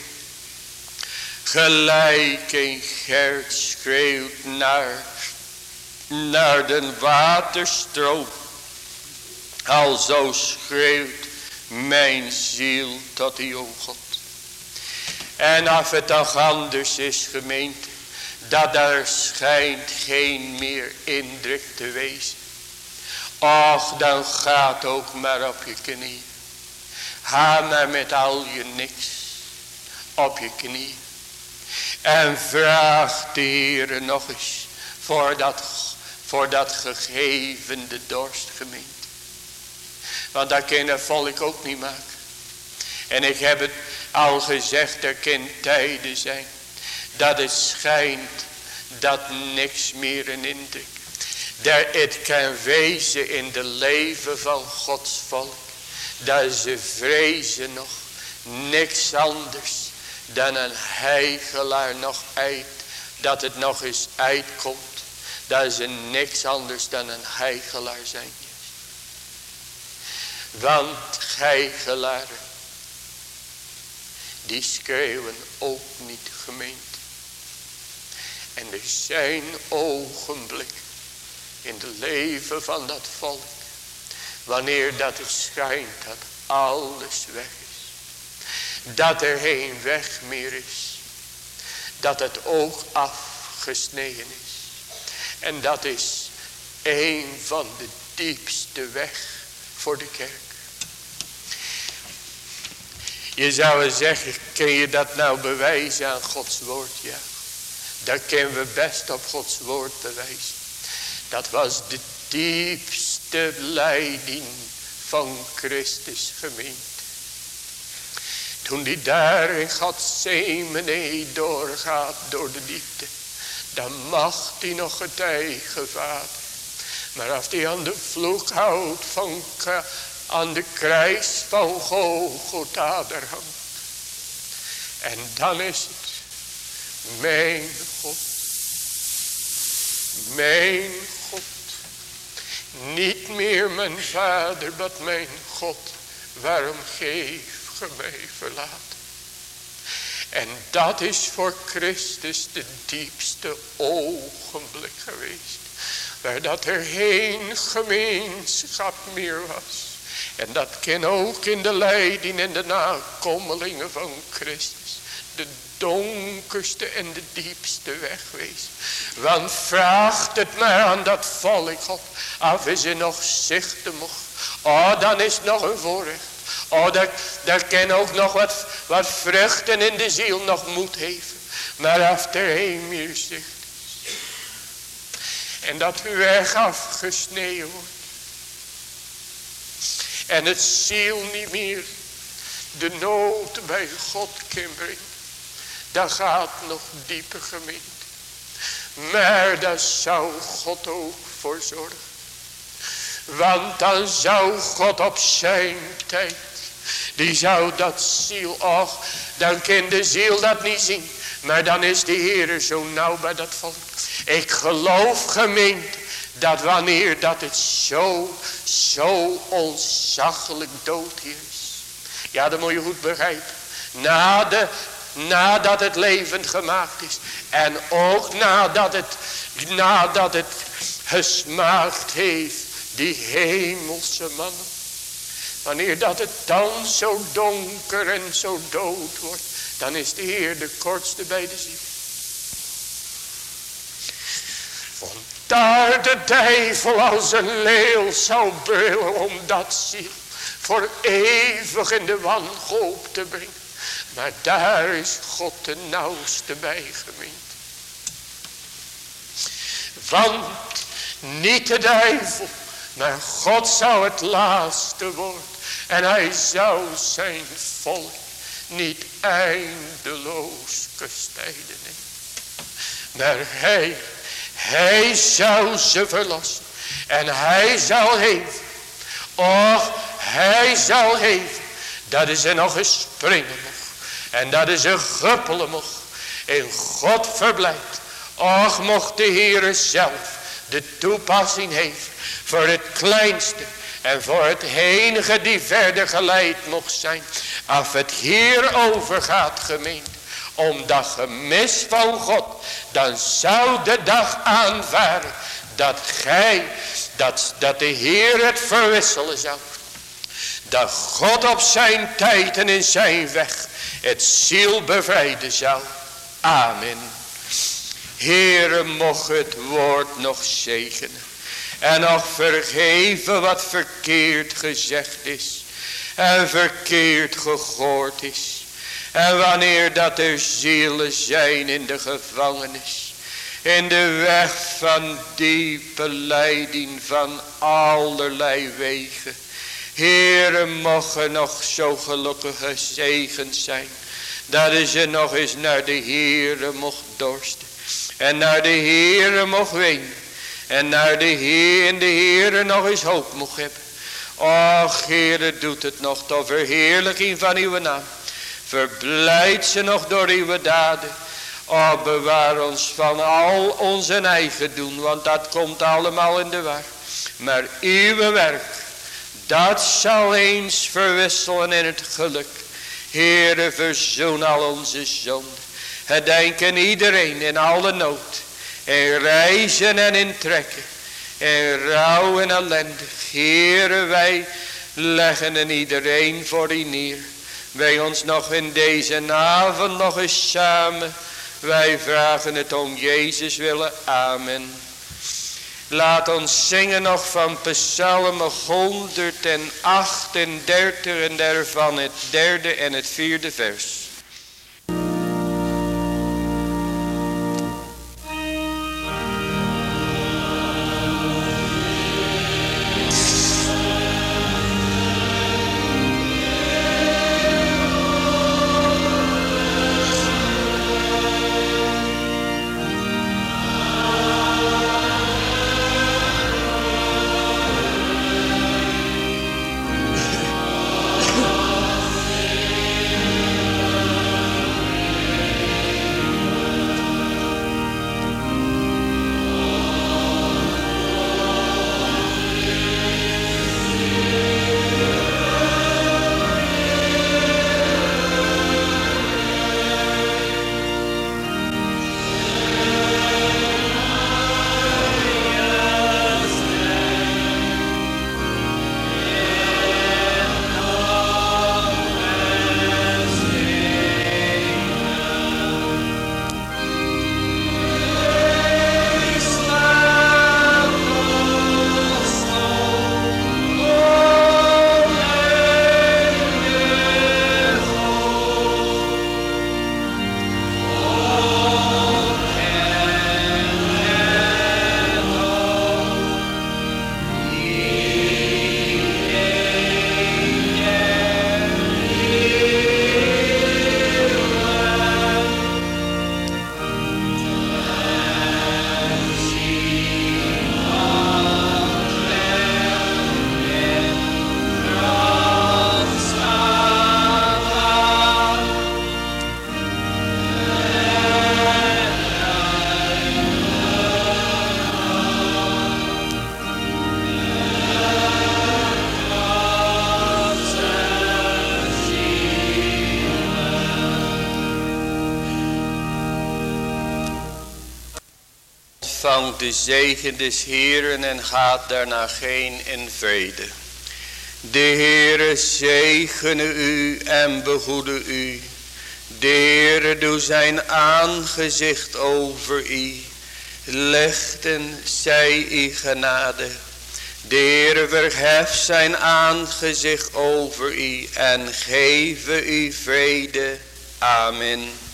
Gelijk een Gert schreeuwt naar, naar de waterstroom. Alzo schreeuwt mijn ziel tot die God. En als het toch anders is gemeente, dat er schijnt geen meer indruk te wezen. Och, dan gaat ook maar op je knie. Ga maar met al je niks op je knie. En vraag de Heer nog eens voor dat, voor dat gegeven de dorstgemeente. Want dat kan het volk ook niet maken. En ik heb het al gezegd, er kan tijden zijn. Dat het schijnt dat niks meer een indruk. Dat het kan wezen in de leven van Gods volk. Dat ze vrezen nog niks anders dan een heigelaar nog uit. Dat het nog eens uitkomt. Dat ze niks anders dan een heigelaar zijn. Want heigelaren. Die schreeuwen ook niet gemeend. En er zijn ogenblikken in het leven van dat volk. Wanneer dat het schijnt dat alles weg is. Dat er geen weg meer is. Dat het oog afgesneden is. En dat is een van de diepste weg voor de kerk. Je zou zeggen, kun je dat nou bewijzen aan Gods woord? Ja, dat kunnen we best op Gods woord bewijzen. Dat was de diepste leiding van Christus gemeente. Toen die daar in Gethsemane doorgaat door de diepte. Dan mag hij nog getuigen vader. Maar als hij aan de vloek houdt van aan de kruis van Golgotha er hangt. En dan is het mijn God. Mijn. Niet meer mijn vader, maar mijn God. Waarom geef ge mij verlaten? En dat is voor Christus de diepste ogenblik geweest. Waar dat er geen gemeenschap meer was. En dat kan ook in de leiding en de nakomelingen van Christus. De donkerste en de diepste weg wezen. Want vraagt het maar aan dat volk op. Of is er nog zichten mocht. Oh, dan is nog een voorrecht. Oh, daar, daar kan ook nog wat, wat vruchten in de ziel nog moet geven. Maar af er heen meer zicht. En dat weg afgesneden wordt. En het ziel niet meer de nood bij God kan brengen. Dat gaat nog dieper gemeend. Maar daar zou God ook voor zorgen. Want dan zou God op zijn tijd. Die zou dat ziel, och, dan kan de ziel dat niet zien. Maar dan is de Heer zo nauw bij dat volk. Ik geloof gemeend dat wanneer dat het zo, zo onzaggelijk dood is. Ja, dat moet je goed begrijpen. Na de, nadat het levend gemaakt is. En ook nadat het, nadat het gesmaakt heeft. Die hemelse mannen. Wanneer dat het dan zo donker en zo dood wordt. Dan is de Heer de kortste bij de ziel. Daar de duivel als een leeuw zou brullen om dat ziel voor eeuwig in de wanhoop te brengen. Maar daar is God de nauwste bij. Want niet de duivel, maar God zou het laatste woord. En hij zou zijn volk niet eindeloos kastijden. Maar hij, hij zou ze verlossen. En hij zal geven. Och, hij zal geven. Dat is er nog eens springen. En dat is guppelen mocht. In God verblijft. Och, mocht de Heere zelf de toepassing heeft. Voor het kleinste. En voor het enige die verder geleid mocht zijn. Als het hier overgaat gemeente. Om dat gemis van God. Dan zou de dag aanvaren. Dat gij. Dat, dat de Heer het verwisselen zou. Dat God op zijn tijd en in zijn weg. Het ziel bevrijden zou. Amen. Heere mocht het woord nog zegenen. En nog vergeven wat verkeerd gezegd is. En verkeerd gehoord is. En wanneer dat er zielen zijn in de gevangenis. In de weg van diepe leiding van allerlei wegen. Heere mogen nog zo gelukkig gezegend zijn. Dat ze nog eens naar de Heere mocht dorsten. En naar de Heere mocht wenen. En naar de Heer en de Heere nog eens hoop mocht hebben. Och, Heere, doet het nog tot verheerlijking van uw naam. Verblijd ze nog door uw daden. Oh, bewaar ons van al onze eigen doen, want dat komt allemaal in de war. Maar uw werk, dat zal eens verwisselen in het geluk. Heere, verzoen al onze zonden. Gedenken iedereen in alle nood. In reizen en in trekken. In rouw en ellende. Heere, wij leggen in iedereen voor die neer. Wij ons nog in deze avond nog eens samen. Wij vragen het om Jezus willen. Amen. Laat ons zingen nog van Psalm 138 en daarvan het derde en het vierde vers. De zegen des Heeren en gaat daarna geen in vrede. De Heere zegene u en begoede u. De Heere doe zijn aangezicht over u. Lichten zij u genade. De Heere zijn aangezicht over u en geven u vrede. Amen.